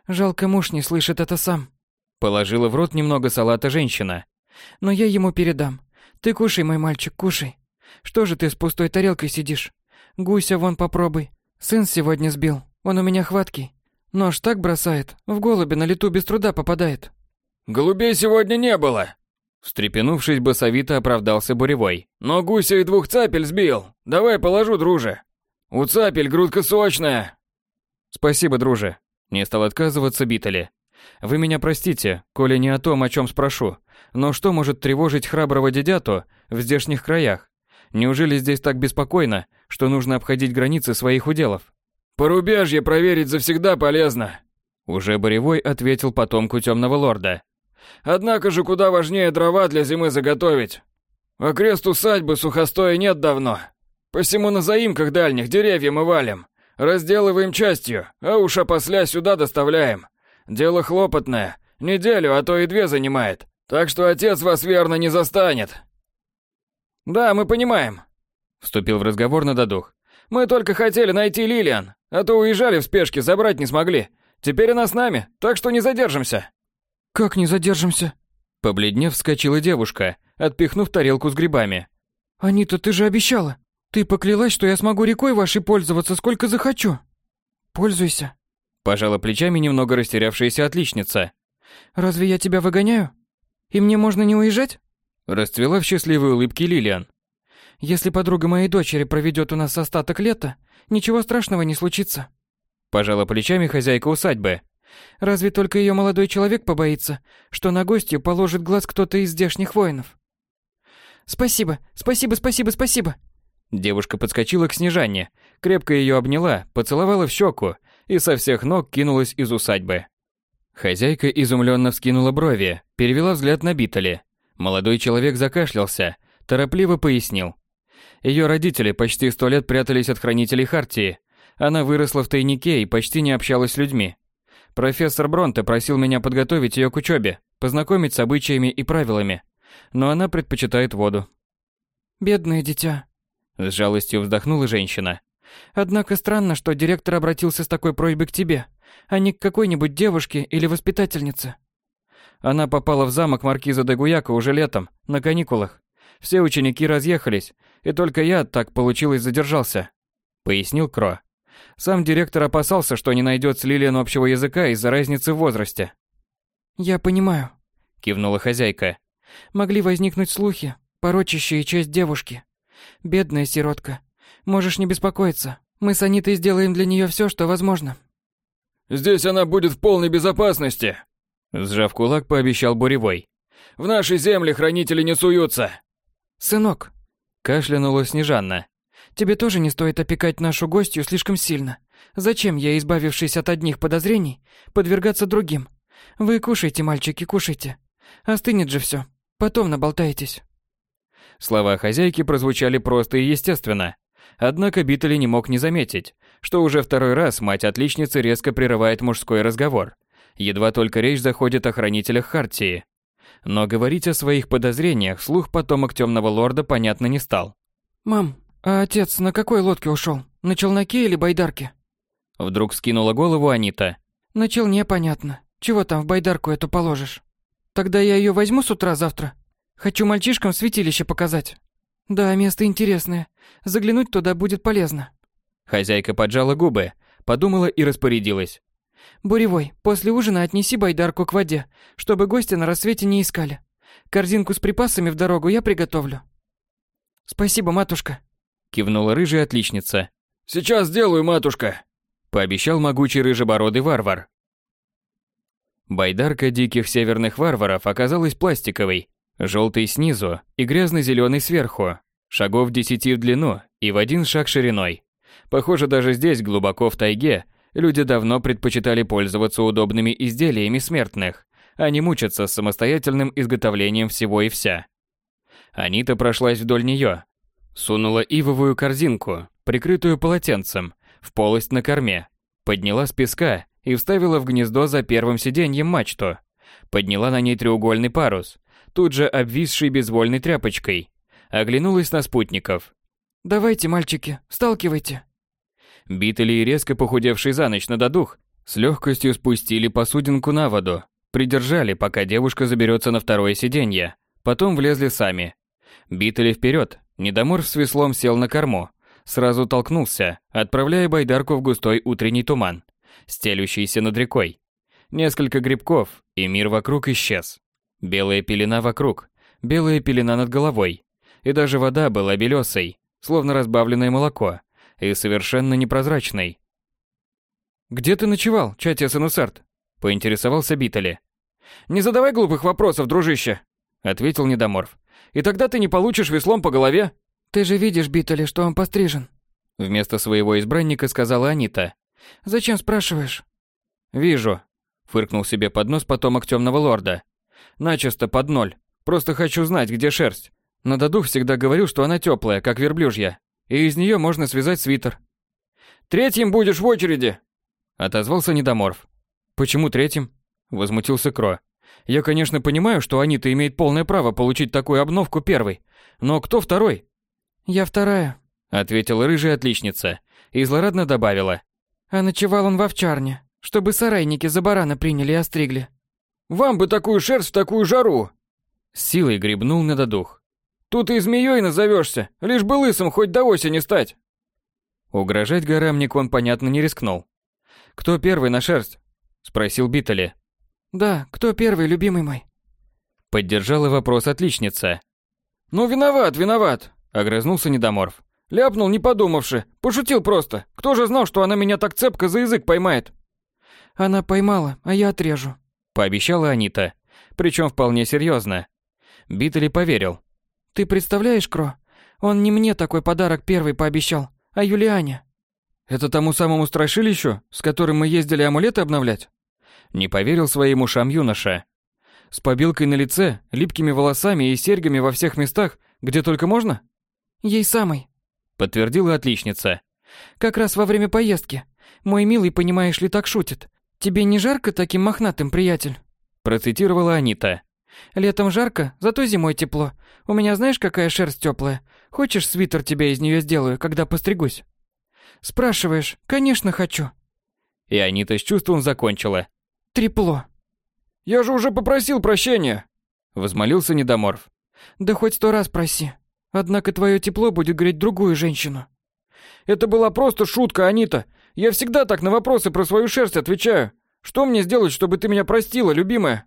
Жалко, муж не слышит это сам. Положила в рот немного салата женщина. Но я ему передам. Ты кушай, мой мальчик, кушай. Что же ты с пустой тарелкой сидишь? Гуся вон попробуй. Сын сегодня сбил. Он у меня хваткий. Нож так бросает, в голуби на лету без труда попадает. Голубей сегодня не было. Встрепенувшись, басовито оправдался Буревой. Но гуся и двух цапель сбил. Давай положу, друже. У цапель грудка сочная. Спасибо, друже. Не стал отказываться Битали. Вы меня простите, коли не о том, о чем спрошу. Но что может тревожить храброго дедяту в здешних краях? Неужели здесь так беспокойно, что нужно обходить границы своих уделов? Порубежье проверить завсегда полезно. Уже Боревой ответил потомку темного лорда. Однако же куда важнее дрова для зимы заготовить. Окрест усадьбы сухостоя нет давно. Посему на заимках дальних деревья мы валим. Разделываем частью, а уж опосля сюда доставляем. Дело хлопотное, неделю, а то и две занимает. Так что отец вас верно не застанет. Да, мы понимаем. Вступил в разговор на додух. Мы только хотели найти Лилиан, а то уезжали в спешке, забрать не смогли. Теперь она с нами, так что не задержимся. Как не задержимся? Побледнев, вскочила девушка, отпихнув тарелку с грибами. Анита, ты же обещала. Ты поклялась, что я смогу рекой вашей пользоваться сколько захочу. Пользуйся. Пожала плечами немного растерявшаяся отличница. Разве я тебя выгоняю? И мне можно не уезжать? Расцвела в счастливой улыбке Лилиан. Если подруга моей дочери проведет у нас остаток лета, ничего страшного не случится. Пожала плечами хозяйка усадьбы. Разве только ее молодой человек побоится, что на гостью положит глаз кто-то из здешних воинов. Спасибо, спасибо, спасибо, спасибо. Девушка подскочила к Снежане, крепко ее обняла, поцеловала в щеку и со всех ног кинулась из усадьбы. Хозяйка изумленно вскинула брови, перевела взгляд на Битали. Молодой человек закашлялся, торопливо пояснил. Ее родители почти сто лет прятались от хранителей Хартии. Она выросла в тайнике и почти не общалась с людьми. Профессор Бронте просил меня подготовить ее к учебе, познакомить с обычаями и правилами. Но она предпочитает воду. «Бедное дитя», — с жалостью вздохнула женщина. «Однако странно, что директор обратился с такой просьбой к тебе, а не к какой-нибудь девушке или воспитательнице». Она попала в замок маркиза де Гуяка уже летом, на каникулах. Все ученики разъехались, и только я, так получилось, задержался», — пояснил Кро. Сам директор опасался, что не найдет с Лилиан общего языка из-за разницы в возрасте. «Я понимаю», — кивнула хозяйка. «Могли возникнуть слухи, порочащие честь девушки. Бедная сиротка. Можешь не беспокоиться. Мы с Анитой сделаем для нее все, что возможно». «Здесь она будет в полной безопасности», — сжав кулак, пообещал Буревой. «В нашей земле хранители не суются». «Сынок», — кашлянула Снежанна. Тебе тоже не стоит опекать нашу гостью слишком сильно. Зачем я, избавившись от одних подозрений, подвергаться другим? Вы кушайте, мальчики, кушайте. Остынет же все. Потом наболтаетесь. Слова хозяйки прозвучали просто и естественно. Однако Биттели не мог не заметить, что уже второй раз мать отличницы резко прерывает мужской разговор. Едва только речь заходит о хранителях Хартии. Но говорить о своих подозрениях слух потомок темного лорда понятно не стал. «Мам, «А отец на какой лодке ушел? На челноке или байдарке?» Вдруг скинула голову Анита. «На челне, понятно. Чего там в байдарку эту положишь? Тогда я ее возьму с утра завтра. Хочу мальчишкам святилище показать. Да, место интересное. Заглянуть туда будет полезно». Хозяйка поджала губы, подумала и распорядилась. «Буревой, после ужина отнеси байдарку к воде, чтобы гости на рассвете не искали. Корзинку с припасами в дорогу я приготовлю». «Спасибо, матушка», кивнула рыжая отличница. Сейчас сделаю, матушка, пообещал могучий рыжебородый варвар. Байдарка диких северных варваров оказалась пластиковой, желтой снизу и грязно-зеленой сверху, шагов десяти в длину и в один шаг шириной. Похоже, даже здесь, глубоко в тайге, люди давно предпочитали пользоваться удобными изделиями смертных, а не мучаться с самостоятельным изготовлением всего и вся. Анита прошлась вдоль нее, сунула ивовую корзинку, прикрытую полотенцем, в полость на корме, подняла с песка и вставила в гнездо за первым сиденьем мачту, подняла на ней треугольный парус, тут же обвисший безвольной тряпочкой, оглянулась на спутников. «Давайте, мальчики, сталкивайте». Битали и резко похудевший за ночь на додух с легкостью спустили посудинку на воду, придержали, пока девушка заберется на второе сиденье, потом влезли сами. Битали вперед, недомор с веслом сел на корму, сразу толкнулся, отправляя байдарку в густой утренний туман, стелющийся над рекой. Несколько грибков, и мир вокруг исчез. Белая пелена вокруг, белая пелена над головой. И даже вода была белесой, словно разбавленное молоко, и совершенно непрозрачной. «Где ты ночевал, Чатия Санусарт?» – поинтересовался Битали. «Не задавай глупых вопросов, дружище», – ответил Недоморф. «И тогда ты не получишь веслом по голове». «Ты же видишь, Битали, что он пострижен», – вместо своего избранника сказала Анита. «Зачем спрашиваешь?» «Вижу», – фыркнул себе под нос потомок темного лорда. «Начисто под ноль. Просто хочу знать, где шерсть. На додух всегда говорил, что она теплая, как верблюжья, и из нее можно связать свитер». «Третьим будешь в очереди», отозвался недоморф. Почему третьим? возмутился Кро. Я, конечно, понимаю, что Анита имеет полное право получить такую обновку первой, но кто второй? Я вторая, ответила рыжая отличница и злорадно добавила: А ночевал он в овчарне, чтобы сарайники за барана приняли и остригли. Вам бы такую шерсть в такую жару. С силой гребнул на додух. Тут и змеей назовешься, лишь бы лысым хоть до осени стать. Угрожать горамник он, понятно, не рискнул. «Кто первый на шерсть?» – спросил Биттели. «Да, кто первый, любимый мой?» Поддержала вопрос отличница. «Ну, виноват, виноват», – огрызнулся Недоморф. «Ляпнул, не подумавши. Пошутил просто. Кто же знал, что она меня так цепко за язык поймает?» «Она поймала, а я отрежу», – пообещала Анита. Причем вполне серьезно. Биттели поверил. «Ты представляешь, Кро? Он не мне такой подарок первый пообещал, а Юлиане». Это тому самому страшилищу, с которым мы ездили амулеты обновлять? Не поверил своим ушам юноша. С побилкой на лице, липкими волосами и серьгами во всех местах, где только можно? Ей самой. Подтвердила отличница. Как раз во время поездки. Мой милый, понимаешь ли, так шутит. Тебе не жарко таким мохнатым, приятель? Процитировала Анита. Летом жарко, зато зимой тепло. У меня знаешь, какая шерсть теплая? Хочешь, свитер тебе из нее сделаю, когда постригусь? Спрашиваешь? Конечно, хочу. И Анита с чувством закончила. Трепло. Я же уже попросил прощения. Возмолился Недоморф. Да хоть сто раз проси. Однако твое тепло будет греть другую женщину. Это была просто шутка, Анита. Я всегда так на вопросы про свою шерсть отвечаю. Что мне сделать, чтобы ты меня простила, любимая?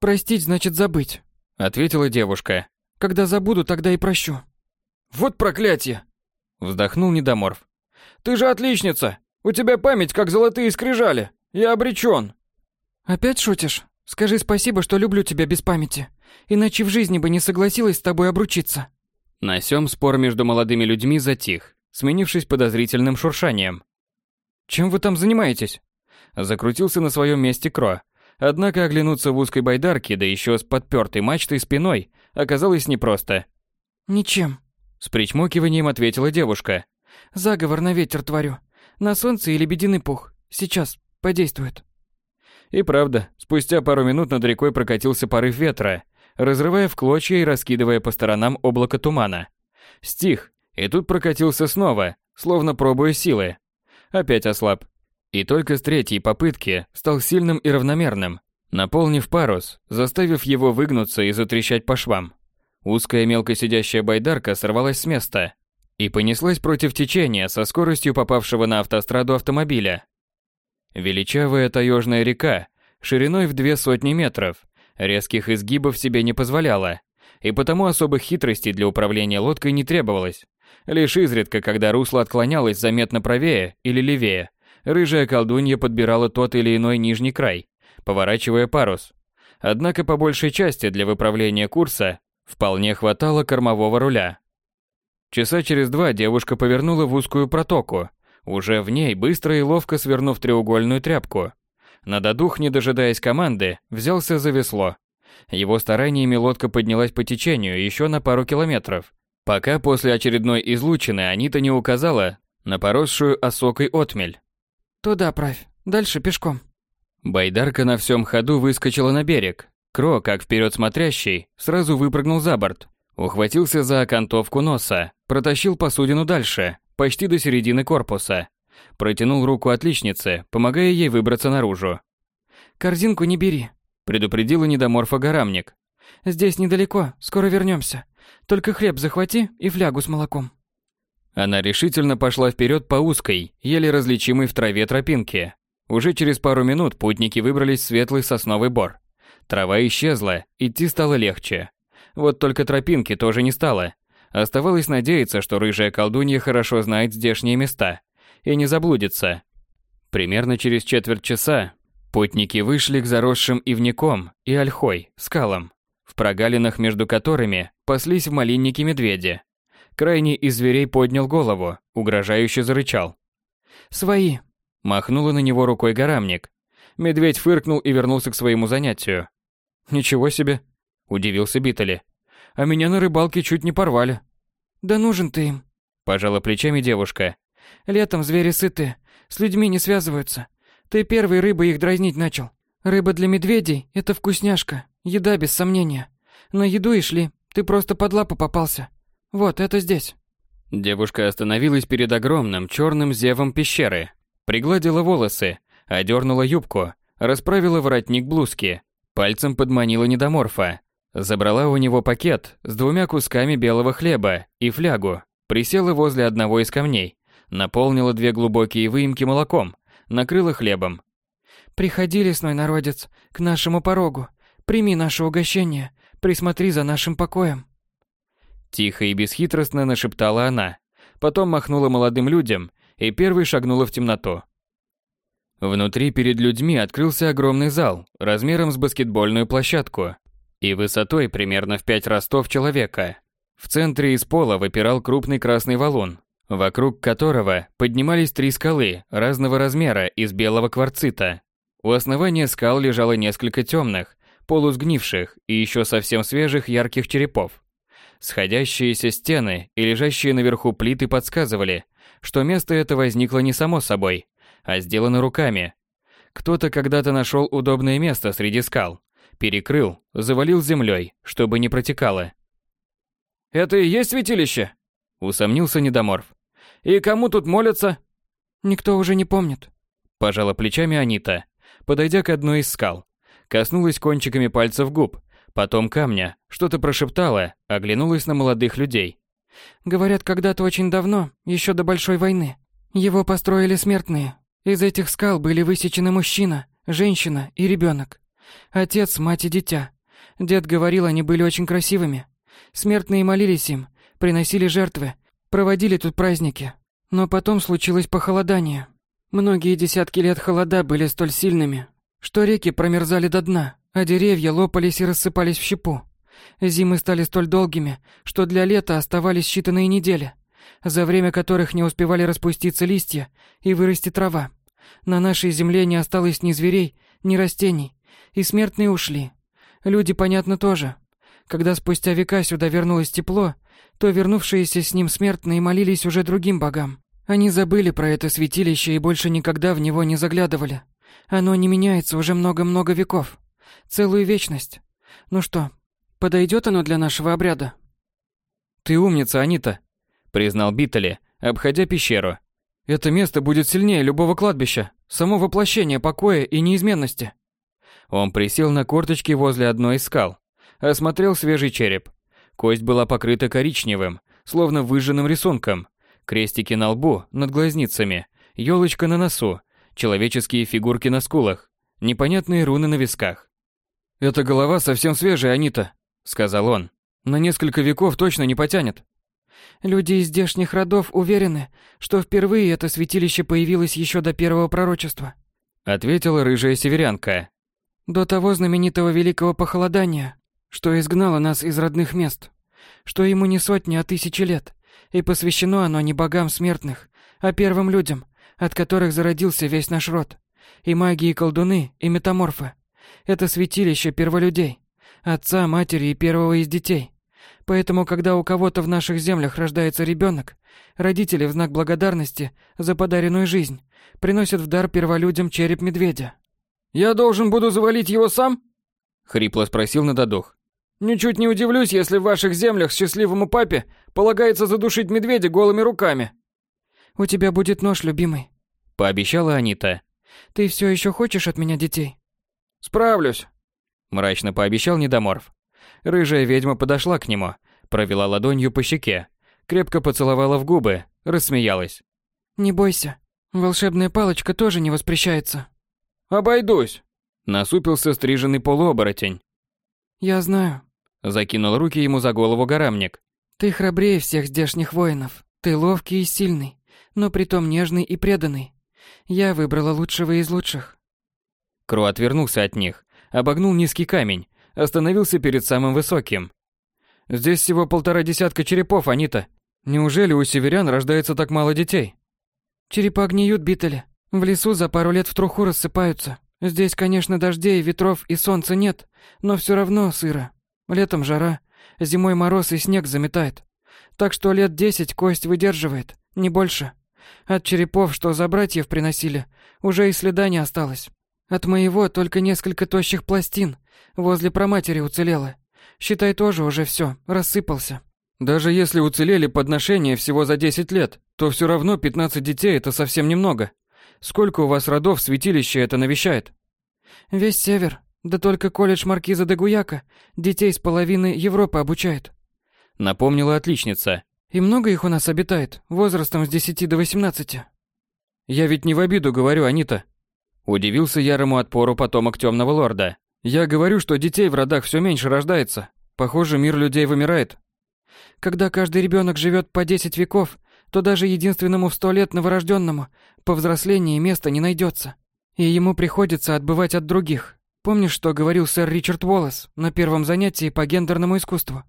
Простить значит забыть, ответила девушка. Когда забуду, тогда и прощу. Вот проклятие. Вздохнул Недоморф. Ты же отличница. У тебя память как золотые скрижали. Я обречен. Опять шутишь? Скажи спасибо, что люблю тебя без памяти. Иначе в жизни бы не согласилась с тобой обручиться. На сём спор между молодыми людьми затих, сменившись подозрительным шуршанием. «Чем вы там занимаетесь?» Закрутился на своем месте Кро. Однако оглянуться в узкой байдарке, да еще с подпертой мачтой спиной, оказалось непросто. «Ничем», — с причмокиванием ответила девушка. Заговор на ветер творю. На солнце и лебединый пух. Сейчас подействует. И правда, спустя пару минут над рекой прокатился порыв ветра, разрывая в клочья и раскидывая по сторонам облако тумана. Стих, и тут прокатился снова, словно пробуя силы. Опять ослаб. И только с третьей попытки стал сильным и равномерным, наполнив парус, заставив его выгнуться и затрещать по швам. Узкая мелко сидящая байдарка сорвалась с места, и понеслась против течения со скоростью попавшего на автостраду автомобиля. Величавая таежная река, шириной в две сотни метров, резких изгибов себе не позволяла, и потому особых хитростей для управления лодкой не требовалось. Лишь изредка, когда русло отклонялось заметно правее или левее, рыжая колдунья подбирала тот или иной нижний край, поворачивая парус. Однако по большей части для выправления курса вполне хватало кормового руля. Часа через два девушка повернула в узкую протоку, уже в ней быстро и ловко свернув треугольную тряпку. Нададух, не дожидаясь команды, взялся за весло. Его стараниями лодка поднялась по течению еще на пару километров, пока после очередной излучины Анита не указала на поросшую осокой отмель. «Туда правь, дальше пешком». Байдарка на всем ходу выскочила на берег. Кро, как вперед смотрящий, сразу выпрыгнул за борт, ухватился за окантовку носа, протащил посудину дальше, почти до середины корпуса. Протянул руку отличнице, помогая ей выбраться наружу. «Корзинку не бери», — предупредила недоморфа горамник. «Здесь недалеко, скоро вернемся. Только хлеб захвати и флягу с молоком». Она решительно пошла вперед по узкой, еле различимой в траве тропинке. Уже через пару минут путники выбрались в светлый сосновый бор. Трава исчезла, идти стало легче. Вот только тропинки тоже не стало. Оставалось надеяться, что рыжая колдунья хорошо знает здешние места и не заблудится. Примерно через четверть часа путники вышли к заросшим ивником и ольхой, скалам, в прогалинах между которыми паслись в малиннике медведи. Крайний из зверей поднял голову, угрожающе зарычал. «Свои!» – махнула на него рукой горамник. Медведь фыркнул и вернулся к своему занятию. «Ничего себе!» – удивился Битали. «А меня на рыбалке чуть не порвали». «Да нужен ты им», – пожала плечами девушка. Летом звери сыты, с людьми не связываются. Ты первый рыбой их дразнить начал. Рыба для медведей – это вкусняшка, еда без сомнения. На еду и шли, ты просто под лапу попался. Вот, это здесь. Девушка остановилась перед огромным черным зевом пещеры, пригладила волосы, одернула юбку, расправила воротник блузки, пальцем подманила недоморфа, забрала у него пакет с двумя кусками белого хлеба и флягу, присела возле одного из камней, наполнила две глубокие выемки молоком, накрыла хлебом. «Приходи, лесной народец, к нашему порогу, прими наше угощение, присмотри за нашим покоем». Тихо и бесхитростно нашептала она, потом махнула молодым людям и первой шагнула в темноту. Внутри перед людьми открылся огромный зал, размером с баскетбольную площадку и высотой примерно в пять ростов человека. В центре из пола выпирал крупный красный валун, вокруг которого поднимались три скалы разного размера из белого кварцита. У основания скал лежало несколько темных, полусгнивших и еще совсем свежих ярких черепов. Сходящиеся стены и лежащие наверху плиты подсказывали, что место это возникло не само собой, а сделано руками. Кто-то когда-то нашел удобное место среди скал, перекрыл, завалил землей, чтобы не протекало. «Это и есть святилище?» Усомнился Недоморф. «И кому тут молятся?» «Никто уже не помнит». Пожала плечами Анита, подойдя к одной из скал. Коснулась кончиками пальцев губ, потом камня, что-то прошептала, оглянулась на молодых людей. «Говорят, когда-то очень давно, еще до Большой войны, его построили смертные. Из этих скал были высечены мужчина, женщина и ребенок. Отец, мать и дитя. Дед говорил, они были очень красивыми. Смертные молились им, приносили жертвы, проводили тут праздники. Но потом случилось похолодание. Многие десятки лет холода были столь сильными, что реки промерзали до дна, а деревья лопались и рассыпались в щепу. Зимы стали столь долгими, что для лета оставались считанные недели, за время которых не успевали распуститься листья и вырасти трава. На нашей земле не осталось ни зверей, ни растений, и смертные ушли. Люди, понятно, тоже. Когда спустя века сюда вернулось тепло, то вернувшиеся с ним смертные молились уже другим богам. Они забыли про это святилище и больше никогда в него не заглядывали. Оно не меняется уже много-много веков. Целую вечность. Ну что, подойдет оно для нашего обряда? Ты умница, Анита, признал Биттели, обходя пещеру. Это место будет сильнее любого кладбища, само воплощение покоя и неизменности. Он присел на корточки возле одной из скал, осмотрел свежий череп. Кость была покрыта коричневым, словно выжженным рисунком. Крестики на лбу, над глазницами, елочка на носу, человеческие фигурки на скулах, непонятные руны на висках. «Эта голова совсем свежая, Анита», — сказал он. «На несколько веков точно не потянет». Люди из здешних родов уверены, что впервые это святилище появилось еще до первого пророчества, ответила рыжая северянка. До того знаменитого великого похолодания, что изгнало нас из родных мест, что ему не сотни, а тысячи лет, и посвящено оно не богам смертных, а первым людям, от которых зародился весь наш род. И маги, и колдуны, и метаморфы. Это святилище перволюдей, отца, матери и первого из детей. Поэтому, когда у кого-то в наших землях рождается ребенок, родители в знак благодарности за подаренную жизнь приносят в дар перволюдям череп медведя. «Я должен буду завалить его сам?» — хрипло спросил Нададух. «Ничуть не удивлюсь, если в ваших землях счастливому папе полагается задушить медведя голыми руками». «У тебя будет нож, любимый», — пообещала Анита. «Ты все еще хочешь от меня детей?» «Справлюсь», — мрачно пообещал Недоморф. Рыжая ведьма подошла к нему, провела ладонью по щеке, крепко поцеловала в губы, рассмеялась. «Не бойся, волшебная палочка тоже не воспрещается». «Обойдусь», — насупился стриженный полуоборотень. «Я знаю», — закинул руки ему за голову горамник. «Ты храбрее всех здешних воинов, ты ловкий и сильный, но притом нежный и преданный. Я выбрала лучшего из лучших». Кру отвернулся от них, обогнул низкий камень, остановился перед самым высоким. «Здесь всего полтора десятка черепов, Анита. Неужели у северян рождается так мало детей?» «Черепа гниют, Биттеле. В лесу за пару лет в труху рассыпаются. Здесь, конечно, дождей, ветров и солнца нет, но все равно сыро. Летом жара, зимой мороз и снег заметает. Так что лет десять кость выдерживает, не больше. От черепов, что за братьев приносили, уже и следа не осталось. От моего только несколько тощих пластин, Возле проматери уцелело. Считай, тоже уже все, рассыпался. Даже если уцелели подношения всего за 10 лет, то все равно 15 детей это совсем немного. Сколько у вас родов святилище это навещает? Весь север. Да только колледж Маркиза де Гуяка детей с половины Европы обучает. Напомнила отличница. И много их у нас обитает, возрастом с 10 до 18. Я ведь не в обиду говорю, Анита. Удивился ярому отпору потомок темного лорда. Я говорю, что детей в родах все меньше рождается. Похоже, мир людей вымирает. Когда каждый ребенок живет по 10 веков, то даже единственному в сто лет новорожденному по взрослении места не найдется. И ему приходится отбывать от других. Помнишь, что говорил сэр Ричард Уоллес на первом занятии по гендерному искусству?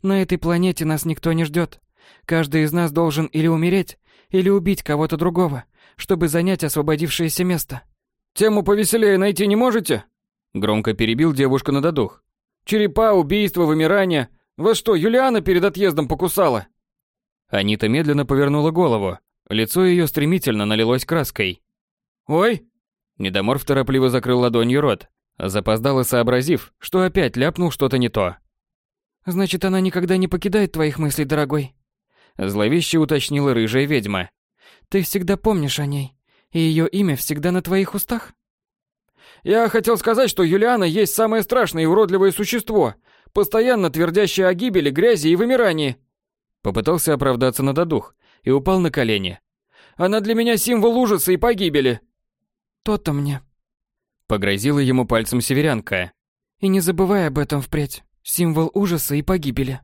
На этой планете нас никто не ждет. Каждый из нас должен или умереть, или убить кого-то другого, чтобы занять освободившееся место. Тему повеселее найти не можете? Громко перебил девушку на додух. Черепа, убийства, вымирание. Вас что, Юлиана перед отъездом покусала? Анита медленно повернула голову. Лицо ее стремительно налилось краской. «Ой!» Недоморф торопливо закрыл ладонью рот, запоздало сообразив, что опять ляпнул что-то не то. «Значит, она никогда не покидает твоих мыслей, дорогой?» Зловеще уточнила рыжая ведьма. «Ты всегда помнишь о ней, и ее имя всегда на твоих устах?» Я хотел сказать, что Юлиана есть самое страшное и уродливое существо, постоянно твердящее о гибели, грязи и вымирании. Попытался оправдаться на додух и упал на колени. Она для меня символ ужаса и погибели. То-то мне. Погрозила ему пальцем северянка. И не забывай об этом впредь. Символ ужаса и погибели.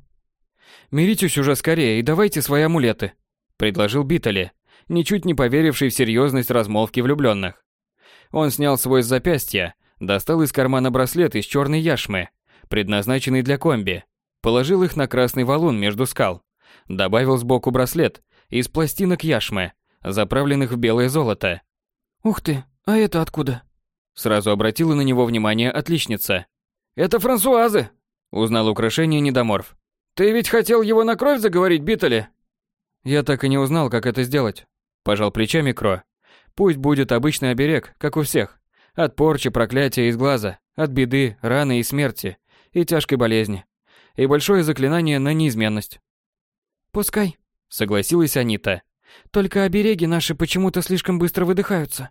Миритесь уже скорее и давайте свои амулеты, предложил Битали, ничуть не поверивший в серьезность размолвки влюбленных. Он снял свой с запястья, достал из кармана браслет из черной яшмы, предназначенный для комби, положил их на красный валун между скал, добавил сбоку браслет из пластинок яшмы, заправленных в белое золото. «Ух ты, а это откуда?» Сразу обратила на него внимание отличница. «Это Франсуазы!» Узнал украшение недоморф. «Ты ведь хотел его на кровь заговорить, Биттели?» Я так и не узнал, как это сделать. Пожал плечами Кро. Пусть будет обычный оберег, как у всех. От порчи, проклятия из глаза, от беды, раны и смерти, и тяжкой болезни. И большое заклинание на неизменность. «Пускай», — согласилась Анита. «Только обереги наши почему-то слишком быстро выдыхаются.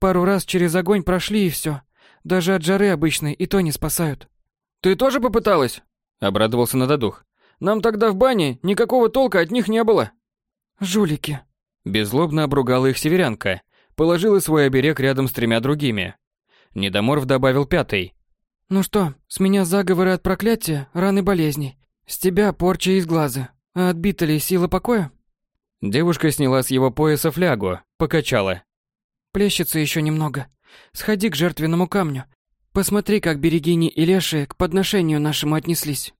Пару раз через огонь прошли и все. Даже от жары обычной и то не спасают». «Ты тоже попыталась?» — обрадовался Нададух. «Нам тогда в бане никакого толка от них не было». «Жулики», — беззлобно обругала их северянка, Положила свой оберег рядом с тремя другими. Недоморф добавил пятый. «Ну что, с меня заговоры от проклятия, раны болезней. С тебя порча из глаза. А отбита ли сила покоя?» Девушка сняла с его пояса флягу, покачала. «Плещется еще немного. Сходи к жертвенному камню. Посмотри, как берегини и лешие к подношению нашему отнеслись.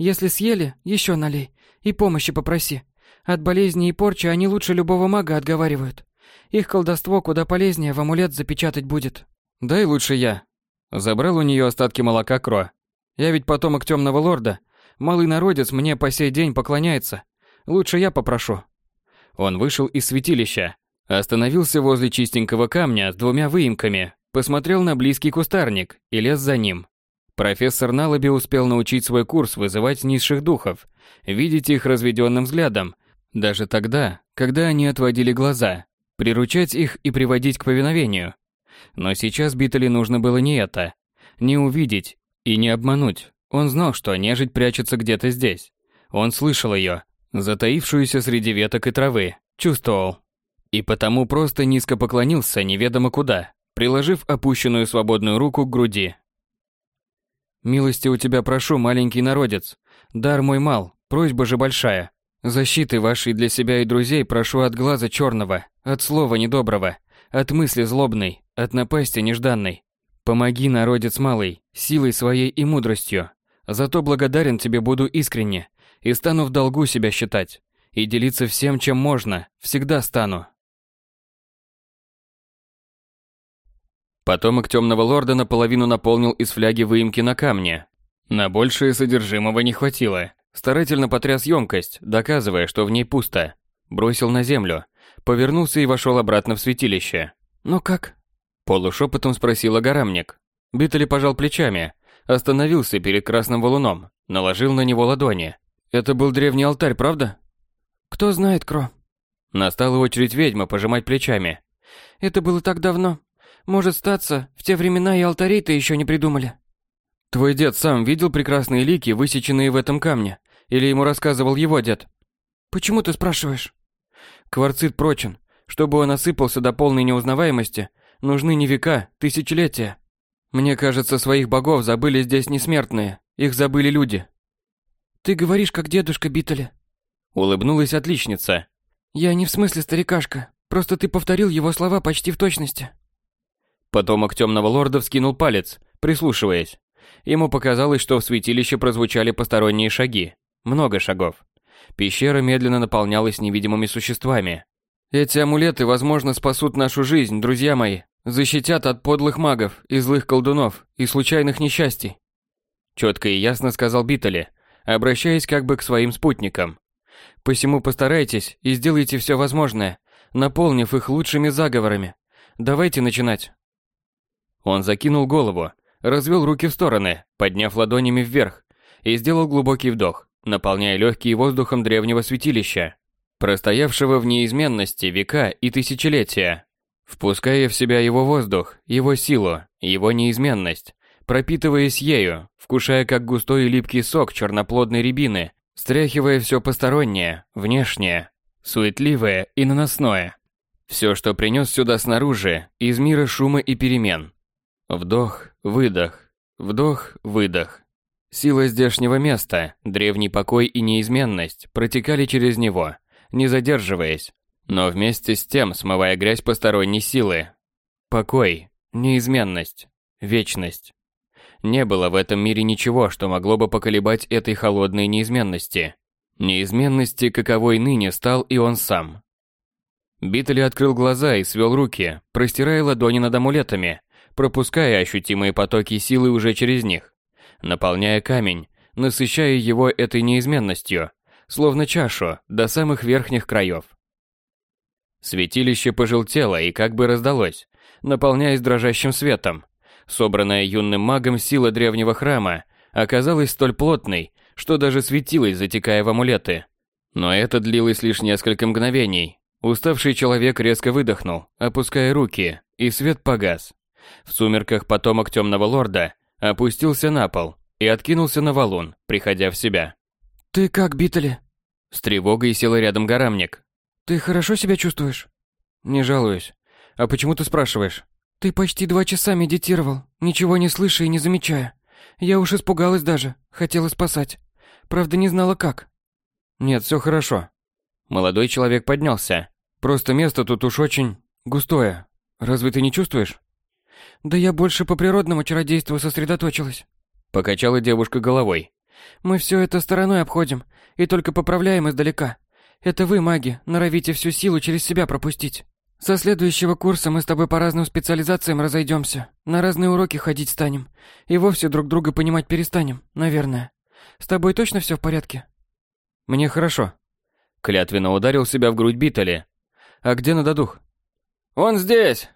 Если съели, еще налей. И помощи попроси. От болезни и порчи они лучше любого мага отговаривают. Их колдовство куда полезнее в амулет запечатать будет. Дай лучше я. Забрал у нее остатки молока Кро. Я ведь потомок темного лорда. Малый народец мне по сей день поклоняется. Лучше я попрошу. Он вышел из святилища, остановился возле чистенького камня с двумя выемками, посмотрел на близкий кустарник и лез за ним. Профессор Налаби успел научить свой курс вызывать низших духов, видеть их разведенным взглядом, даже тогда, когда они отводили глаза, приручать их и приводить к повиновению. Но сейчас Биттели нужно было не это, не увидеть и не обмануть. Он знал, что нежить прячется где-то здесь. Он слышал ее, затаившуюся среди веток и травы, чувствовал. И потому просто низко поклонился неведомо куда, приложив опущенную свободную руку к груди. «Милости у тебя прошу, маленький народец. Дар мой мал, просьба же большая. Защиты вашей для себя и друзей прошу от глаза черного, от слова недоброго, от мысли злобной, от напасти нежданной. Помоги, народец малый, силой своей и мудростью. Зато благодарен тебе буду искренне, и стану в долгу себя считать. И делиться всем, чем можно, всегда стану. Потомок темного лорда наполовину наполнил из фляги выемки на камне. На большее содержимого не хватило. Старательно потряс емкость, доказывая, что в ней пусто. Бросил на землю. Повернулся и вошел обратно в святилище. «Ну как?» Полушепотом спросила горамник. Биттели пожал плечами. Остановился перед красным валуном. Наложил на него ладони. Это был древний алтарь, правда? Кто знает, Кро. Настала очередь ведьмы пожимать плечами. Это было так давно. Может статься, в те времена и алтарей-то еще не придумали. Твой дед сам видел прекрасные лики, высеченные в этом камне? Или ему рассказывал его дед? Почему ты спрашиваешь? Кварцит прочен. Чтобы он осыпался до полной неузнаваемости, нужны не века, тысячелетия. Мне кажется, своих богов забыли здесь несмертные. Их забыли люди. Ты говоришь, как дедушка Биттеля. Улыбнулась отличница. Я не в смысле старикашка. Просто ты повторил его слова почти в точности. Потомок темного лорда вскинул палец, прислушиваясь. Ему показалось, что в святилище прозвучали посторонние шаги. Много шагов. Пещера медленно наполнялась невидимыми существами. Эти амулеты, возможно, спасут нашу жизнь, друзья мои. Защитят от подлых магов и злых колдунов и случайных несчастий. Четко и ясно сказал Биттеле, обращаясь как бы к своим спутникам. Посему постарайтесь и сделайте все возможное, наполнив их лучшими заговорами. Давайте начинать. Он закинул голову, развел руки в стороны, подняв ладонями вверх, и сделал глубокий вдох, наполняя легкие воздухом древнего святилища, простоявшего в неизменности века и тысячелетия, впуская в себя его воздух, его силу, его неизменность, пропитываясь ею, вкушая как густой и липкий сок черноплодной рябины, стряхивая все постороннее, внешнее, суетливое и наносное. Все, что принес сюда снаружи, из мира шума и перемен. Вдох, выдох, вдох, выдох. Сила здешнего места, древний покой и неизменность протекали через него, не задерживаясь, но вместе с тем смывая грязь посторонней силы. Покой, неизменность, вечность. Не было в этом мире ничего, что могло бы поколебать этой холодной неизменности. Неизменности, каковой ныне стал и он сам. Биттель открыл глаза и свел руки, простирая ладони над амулетами, пропуская ощутимые потоки силы уже через них, наполняя камень, насыщая его этой неизменностью, словно чашу до самых верхних краев. Святилище пожелтело и как бы раздалось, наполняясь дрожащим светом. Собранная юным магом сила древнего храма оказалась столь плотной, что даже светилась, затекая в амулеты. Но это длилось лишь несколько мгновений. Уставший человек резко выдохнул, опуская руки, и свет погас. В сумерках потомок темного лорда опустился на пол и откинулся на валун, приходя в себя. «Ты как, Биттели?» С тревогой сел рядом горамник. «Ты хорошо себя чувствуешь?» «Не жалуюсь. А почему ты спрашиваешь?» «Ты почти два часа медитировал, ничего не слыша и не замечая. Я уж испугалась даже, хотела спасать. Правда, не знала как». «Нет, все хорошо». Молодой человек поднялся. «Просто место тут уж очень густое. Разве ты не чувствуешь?» Да я больше по природному чародейству сосредоточилась. Покачала девушка головой. Мы все это стороной обходим и только поправляем издалека. Это вы, маги, норовите всю силу через себя пропустить. Со следующего курса мы с тобой по разным специализациям разойдемся, на разные уроки ходить станем, и вовсе друг друга понимать перестанем, наверное. С тобой точно все в порядке? Мне хорошо. Клятвенно ударил себя в грудь Битали. А где нададух? Он здесь!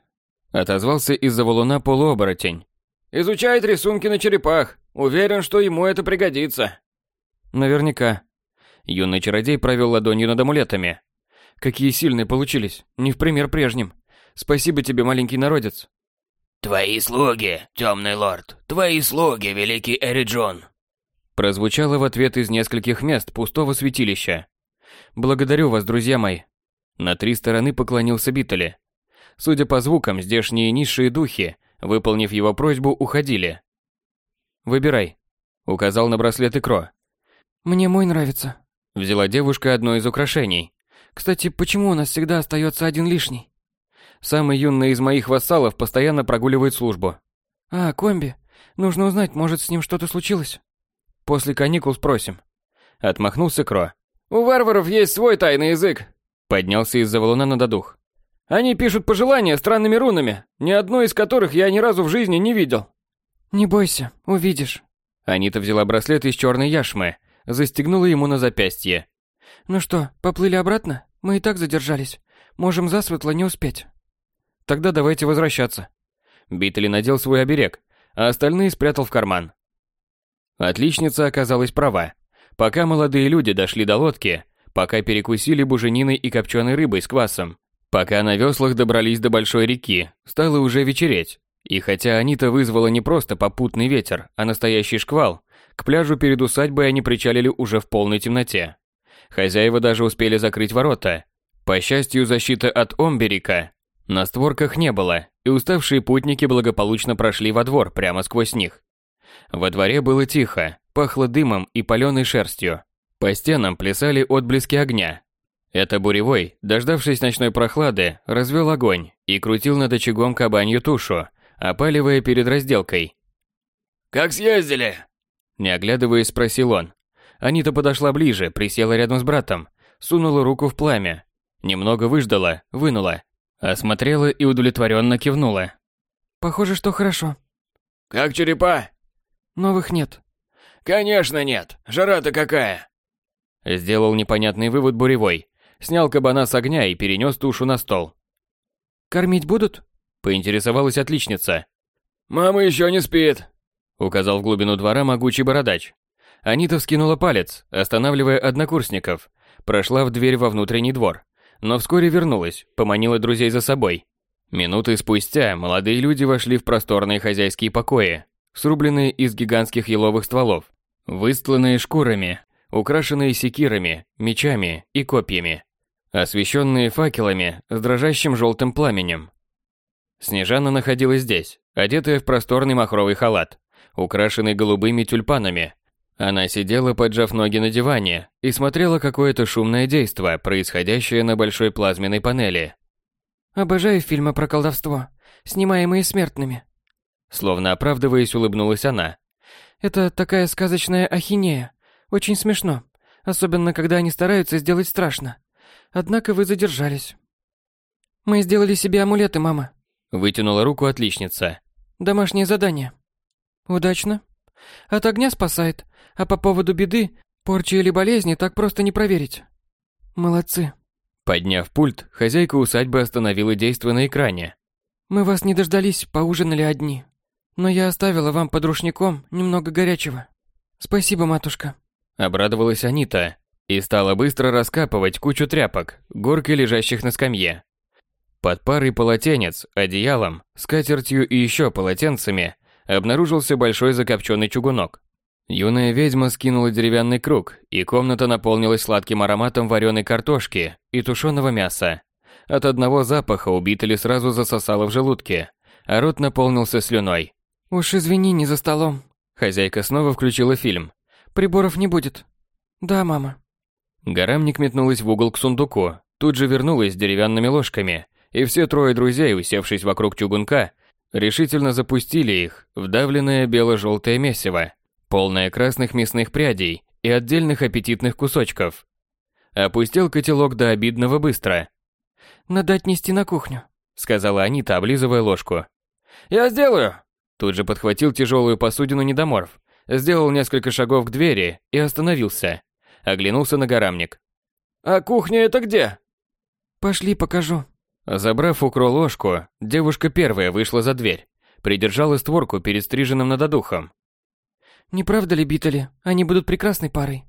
Отозвался из-за валуна полуоборотень. Изучает рисунки на черепах. Уверен, что ему это пригодится. Наверняка. Юный чародей провел ладонью над амулетами. Какие сильные получились, не в пример прежним. Спасибо тебе, маленький народец. Твои слуги, темный лорд, твои слуги, великий Эриджон. Прозвучало в ответ из нескольких мест пустого святилища. Благодарю вас, друзья мои. На три стороны поклонился Биттеле. Судя по звукам, здешние низшие духи, выполнив его просьбу, уходили. «Выбирай», — указал на браслет Икро. «Мне мой нравится», — взяла девушка одно из украшений. «Кстати, почему у нас всегда остается один лишний?» «Самый юный из моих вассалов постоянно прогуливает службу». «А, комби. Нужно узнать, может, с ним что-то случилось?» «После каникул спросим». Отмахнулся Кро. «У варваров есть свой тайный язык», — поднялся из-за валуна на додух. «Они пишут пожелания странными рунами, ни одной из которых я ни разу в жизни не видел». «Не бойся, увидишь». Анита взяла браслет из черной яшмы, застегнула ему на запястье. «Ну что, поплыли обратно? Мы и так задержались. Можем засветло не успеть». «Тогда давайте возвращаться». Битли надел свой оберег, а остальные спрятал в карман. Отличница оказалась права. Пока молодые люди дошли до лодки, пока перекусили бужениной и копченой рыбой с квасом, пока на веслах добрались до большой реки, стало уже вечереть. И хотя Анита вызвала не просто попутный ветер, а настоящий шквал, к пляжу перед усадьбой они причалили уже в полной темноте. Хозяева даже успели закрыть ворота. По счастью, защиты от Омберика на створках не было, и уставшие путники благополучно прошли во двор прямо сквозь них. Во дворе было тихо, пахло дымом и паленой шерстью. По стенам плясали отблески огня. Это буревой, дождавшись ночной прохлады, развел огонь и крутил над очагом кабанью тушу, опаливая перед разделкой. «Как съездили?» Не оглядываясь, спросил он. Анита подошла ближе, присела рядом с братом, сунула руку в пламя. Немного выждала, вынула. Осмотрела и удовлетворенно кивнула. «Похоже, что хорошо». «Как черепа?» «Новых нет». «Конечно нет. Жара-то какая!» Сделал непонятный вывод буревой. Снял кабана с огня и перенес тушу на стол. «Кормить будут?» Поинтересовалась отличница. «Мама еще не спит», — указал в глубину двора могучий бородач. Анита вскинула палец, останавливая однокурсников. Прошла в дверь во внутренний двор. Но вскоре вернулась, поманила друзей за собой. Минуты спустя молодые люди вошли в просторные хозяйские покои, срубленные из гигантских еловых стволов, выстланные шкурами, украшенные секирами, мечами и копьями, освещенные факелами с дрожащим желтым пламенем. Снежана находилась здесь, одетая в просторный махровый халат, украшенный голубыми тюльпанами. Она сидела, поджав ноги на диване, и смотрела какое-то шумное действо, происходящее на большой плазменной панели. «Обожаю фильмы про колдовство, снимаемые смертными», Словно оправдываясь, улыбнулась она. «Это такая сказочная ахинея. Очень смешно. Особенно, когда они стараются сделать страшно. Однако вы задержались». «Мы сделали себе амулеты, мама», — вытянула руку отличница. «Домашнее задание». «Удачно. От огня спасает, а по поводу беды, порчи или болезни так просто не проверить». «Молодцы». Подняв пульт, хозяйка усадьбы остановила действо на экране. «Мы вас не дождались, поужинали одни. Но я оставила вам под рушником немного горячего. Спасибо, матушка. Обрадовалась Анита и стала быстро раскапывать кучу тряпок, горкой лежащих на скамье. Под парой полотенец, одеялом, скатертью и еще полотенцами обнаружился большой закопченный чугунок. Юная ведьма скинула деревянный круг, и комната наполнилась сладким ароматом вареной картошки и тушеного мяса. От одного запаха убитали сразу засосало в желудке, а рот наполнился слюной. «Уж извини, не за столом». Хозяйка снова включила фильм. «Приборов не будет». «Да, мама». Гарамник метнулась в угол к сундуку, тут же вернулась с деревянными ложками, и все трое друзей, усевшись вокруг чугунка, решительно запустили их в давленное бело-желтое месиво, полное красных мясных прядей и отдельных аппетитных кусочков. Опустил котелок до обидного быстро. Надо отнести на кухню», — сказала Анита, облизывая ложку. «Я сделаю!» Тут же подхватил тяжелую посудину недоморф, сделал несколько шагов к двери и остановился. Оглянулся на горамник. «А кухня это где?» «Пошли, покажу». Забрав у Кро ложку, девушка первая вышла за дверь, придержала створку перед стриженным над духом. «Не правда ли, Битали, они будут прекрасной парой?»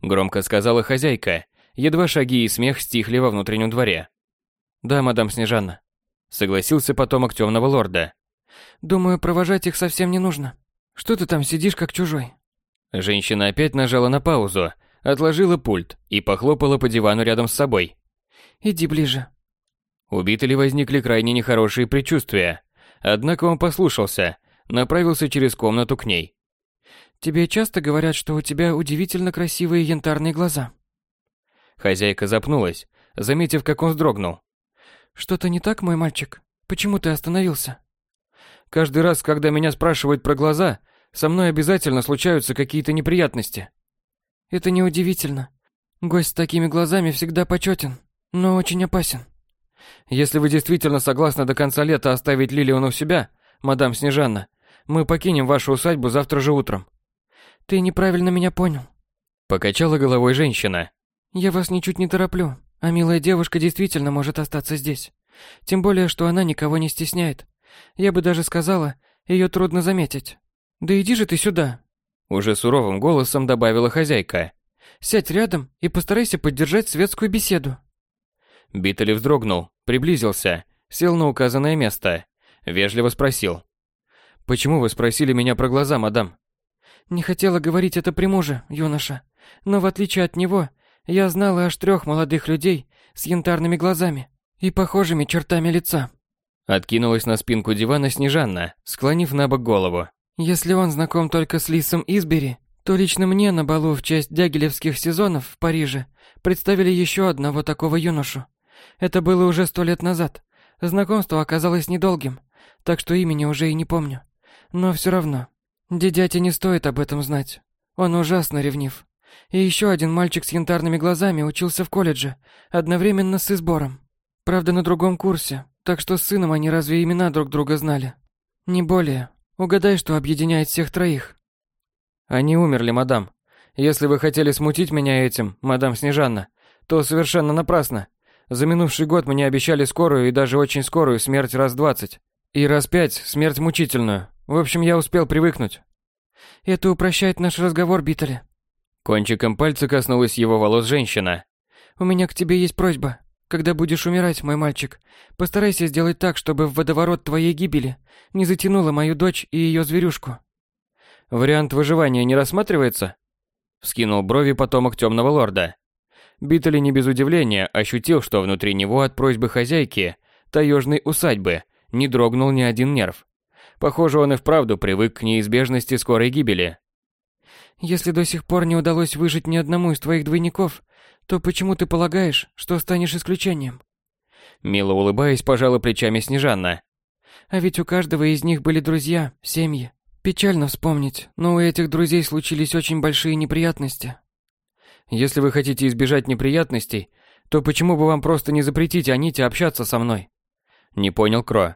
Громко сказала хозяйка, едва шаги и смех стихли во внутреннем дворе. «Да, мадам Снежанна», — согласился потомок темного лорда. «Думаю, провожать их совсем не нужно. Что ты там сидишь, как чужой?» Женщина опять нажала на паузу, отложила пульт и похлопала по дивану рядом с собой. «Иди ближе». У Битали возникли крайне нехорошие предчувствия, однако он послушался, направился через комнату к ней. «Тебе часто говорят, что у тебя удивительно красивые янтарные глаза?» Хозяйка запнулась, заметив, как он вздрогнул. «Что-то не так, мой мальчик? Почему ты остановился?» «Каждый раз, когда меня спрашивают про глаза, со мной обязательно случаются какие-то неприятности». «Это неудивительно. Гость с такими глазами всегда почетен, но очень опасен». «Если вы действительно согласны до конца лета оставить Лилион у себя, мадам Снежанна, мы покинем вашу усадьбу завтра же утром». «Ты неправильно меня понял». Покачала головой женщина. «Я вас ничуть не тороплю, а милая девушка действительно может остаться здесь. Тем более, что она никого не стесняет. Я бы даже сказала, ее трудно заметить. Да иди же ты сюда». Уже суровым голосом добавила хозяйка. «Сядь рядом и постарайся поддержать светскую беседу». Биттель вздрогнул, приблизился, сел на указанное место. Вежливо спросил. «Почему вы спросили меня про глаза, мадам?» «Не хотела говорить это при муже, юноша. Но в отличие от него, я знала аж трех молодых людей с янтарными глазами и похожими чертами лица». Откинулась на спинку дивана Снежанна, склонив на бок голову. «Если он знаком только с Лисом Избери, то лично мне на балу в честь дягилевских сезонов в Париже представили еще одного такого юношу. Это было уже сто лет назад. Знакомство оказалось недолгим, так что имени уже и не помню. Но все равно, дядя не стоит об этом знать. Он ужасно ревнив. И еще один мальчик с янтарными глазами учился в колледже, одновременно с Избором. Правда, на другом курсе, так что с сыном они разве имена друг друга знали? Не более. Угадай, что объединяет всех троих. Они умерли, мадам. Если вы хотели смутить меня этим, мадам Снежанна, то совершенно напрасно. За минувший год мне обещали скорую и даже очень скорую смерть раз двадцать. И раз пять смерть мучительную. В общем, я успел привыкнуть. Это упрощает наш разговор, Биттеле. Кончиком пальца коснулась его волос женщина. У меня к тебе есть просьба. Когда будешь умирать, мой мальчик, постарайся сделать так, чтобы в водоворот твоей гибели не затянула мою дочь и ее зверюшку. Вариант выживания не рассматривается? Вскинул брови потомок темного лорда. Биттли не без удивления ощутил, что внутри него от просьбы хозяйки таежной усадьбы не дрогнул ни один нерв. Похоже, он и вправду привык к неизбежности скорой гибели. Если до сих пор не удалось выжить ни одному из твоих двойников, то почему ты полагаешь, что станешь исключением? Мило улыбаясь, пожала плечами Снежанна. А ведь у каждого из них были друзья, семьи. Печально вспомнить, но у этих друзей случились очень большие неприятности. Если вы хотите избежать неприятностей, то почему бы вам просто не запретить Аните общаться со мной? Не понял Кро.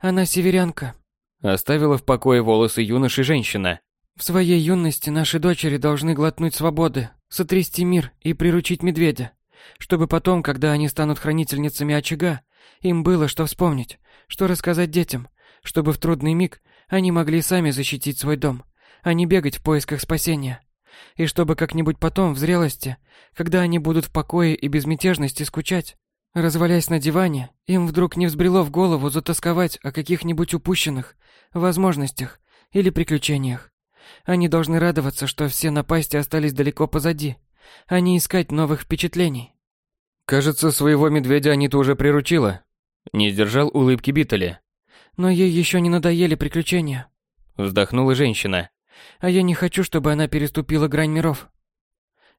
Она северянка. Оставила в покое волосы юноши женщина. В своей юности наши дочери должны глотнуть свободы, сотрясти мир и приручить медведя, чтобы потом, когда они станут хранительницами очага, им было что вспомнить, что рассказать детям, чтобы в трудный миг они могли сами защитить свой дом, а не бегать в поисках спасения. И чтобы как-нибудь потом, в зрелости, когда они будут в покое и безмятежности скучать, развалясь на диване, им вдруг не взбрело в голову затасковать о каких-нибудь упущенных возможностях или приключениях. Они должны радоваться, что все напасти остались далеко позади, а не искать новых впечатлений. Кажется, своего медведя Анита уже приручила. Не сдержал улыбки Биттеля. Но ей еще не надоели приключения. Вздохнула женщина. А я не хочу, чтобы она переступила грань миров.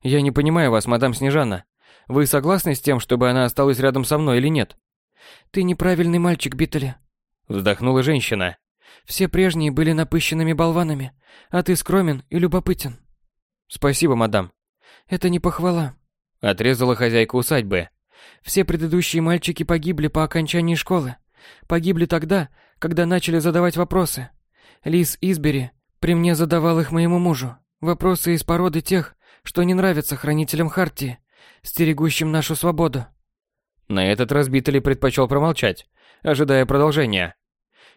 Я не понимаю вас, мадам Снежана. Вы согласны с тем, чтобы она осталась рядом со мной или нет? Ты неправильный мальчик, Биттеле. Вздохнула женщина. Все прежние были напыщенными болванами, а ты скромен и любопытен. Спасибо, мадам. Это не похвала. Отрезала хозяйка усадьбы. Все предыдущие мальчики погибли по окончании школы. Погибли тогда, когда начали задавать вопросы. Лис Избери при мне задавал их моему мужу. Вопросы из породы тех, что не нравятся хранителям Хартии, стерегущим нашу свободу. На этот раз Биттели предпочел промолчать, ожидая продолжения.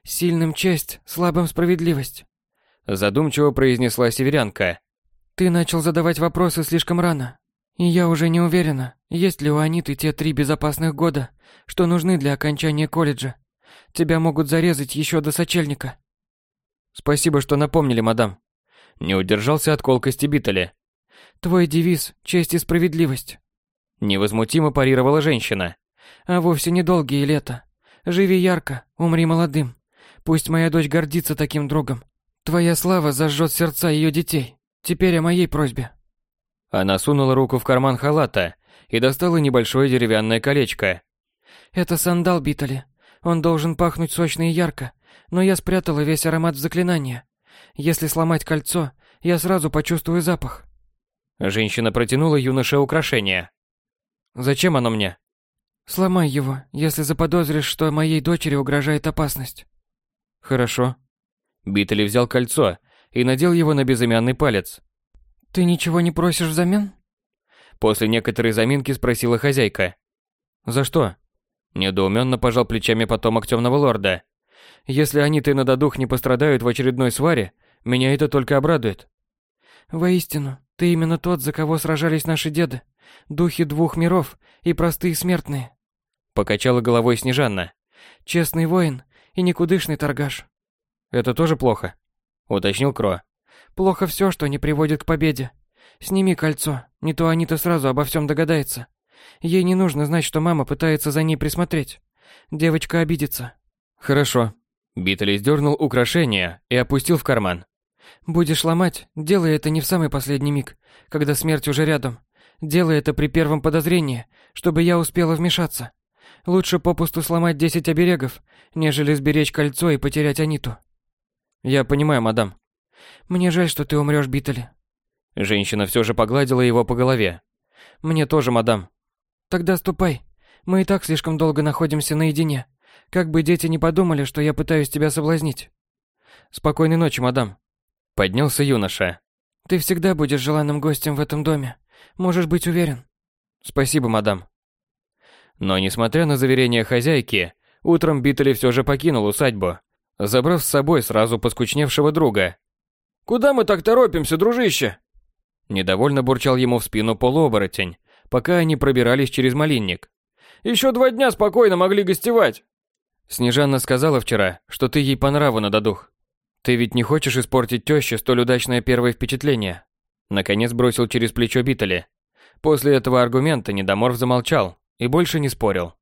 «Сильным честь, слабым справедливость», — задумчиво произнесла северянка. «Ты начал задавать вопросы слишком рано, и я уже не уверена, есть ли у Аниты те три безопасных года, что нужны для окончания колледжа. Тебя могут зарезать еще до сочельника». «Спасибо, что напомнили, мадам». Не удержался от колкости Биттели. «Твой девиз – честь и справедливость». Невозмутимо парировала женщина. «А вовсе недолгие лета. Живи ярко, умри молодым. Пусть моя дочь гордится таким другом. Твоя слава зажжет сердца ее детей. Теперь о моей просьбе». Она сунула руку в карман халата и достала небольшое деревянное колечко. «Это сандал Битали. Он должен пахнуть сочно и ярко, но я спрятала весь аромат в заклинание. Если сломать кольцо, я сразу почувствую запах». Женщина протянула юноше украшение. «Зачем оно мне?» «Сломай его, если заподозришь, что моей дочери угрожает опасность». «Хорошо». Битли взял кольцо и надел его на безымянный палец. «Ты ничего не просишь взамен?» После некоторой заминки спросила хозяйка. «За что?» Недоуменно пожал плечами потомок темного лорда. «Если они-то на додух не пострадают в очередной сваре, меня это только обрадует». «Воистину, ты именно тот, за кого сражались наши деды. Духи двух миров и простые смертные». Покачала головой Снежанна. «Честный воин и никудышный торгаш». «Это тоже плохо?» Уточнил Кро. «Плохо все, что не приводит к победе. Сними кольцо, не то Анита сразу обо всем догадается. Ей не нужно знать, что мама пытается за ней присмотреть. Девочка обидится». «Хорошо». Битли сдернул украшение и опустил в карман. «Будешь ломать, делай это не в самый последний миг, когда смерть уже рядом. Делай это при первом подозрении, чтобы я успела вмешаться. Лучше попусту сломать десять оберегов, нежели сберечь кольцо и потерять Аниту». «Я понимаю, мадам». «Мне жаль, что ты умрешь, Биттели». Женщина все же погладила его по голове. «Мне тоже, мадам». «Тогда ступай. Мы и так слишком долго находимся наедине. Как бы дети не подумали, что я пытаюсь тебя соблазнить». «Спокойной ночи, мадам». Поднялся юноша. «Ты всегда будешь желанным гостем в этом доме. Можешь быть уверен». «Спасибо, мадам». Но, несмотря на заверения хозяйки, утром Биттели все же покинул усадьбу, забрав с собой сразу поскучневшего друга. «Куда мы так торопимся, дружище?» Недовольно бурчал ему в спину полуоборотень, пока они пробирались через малинник. «Еще два дня спокойно могли гостевать!» Снежанна сказала вчера, что ты ей по нраву на додух. Ты ведь не хочешь испортить тёще столь удачное первое впечатление? Наконец бросил через плечо Битали. После этого аргумента Недоморф замолчал и больше не спорил.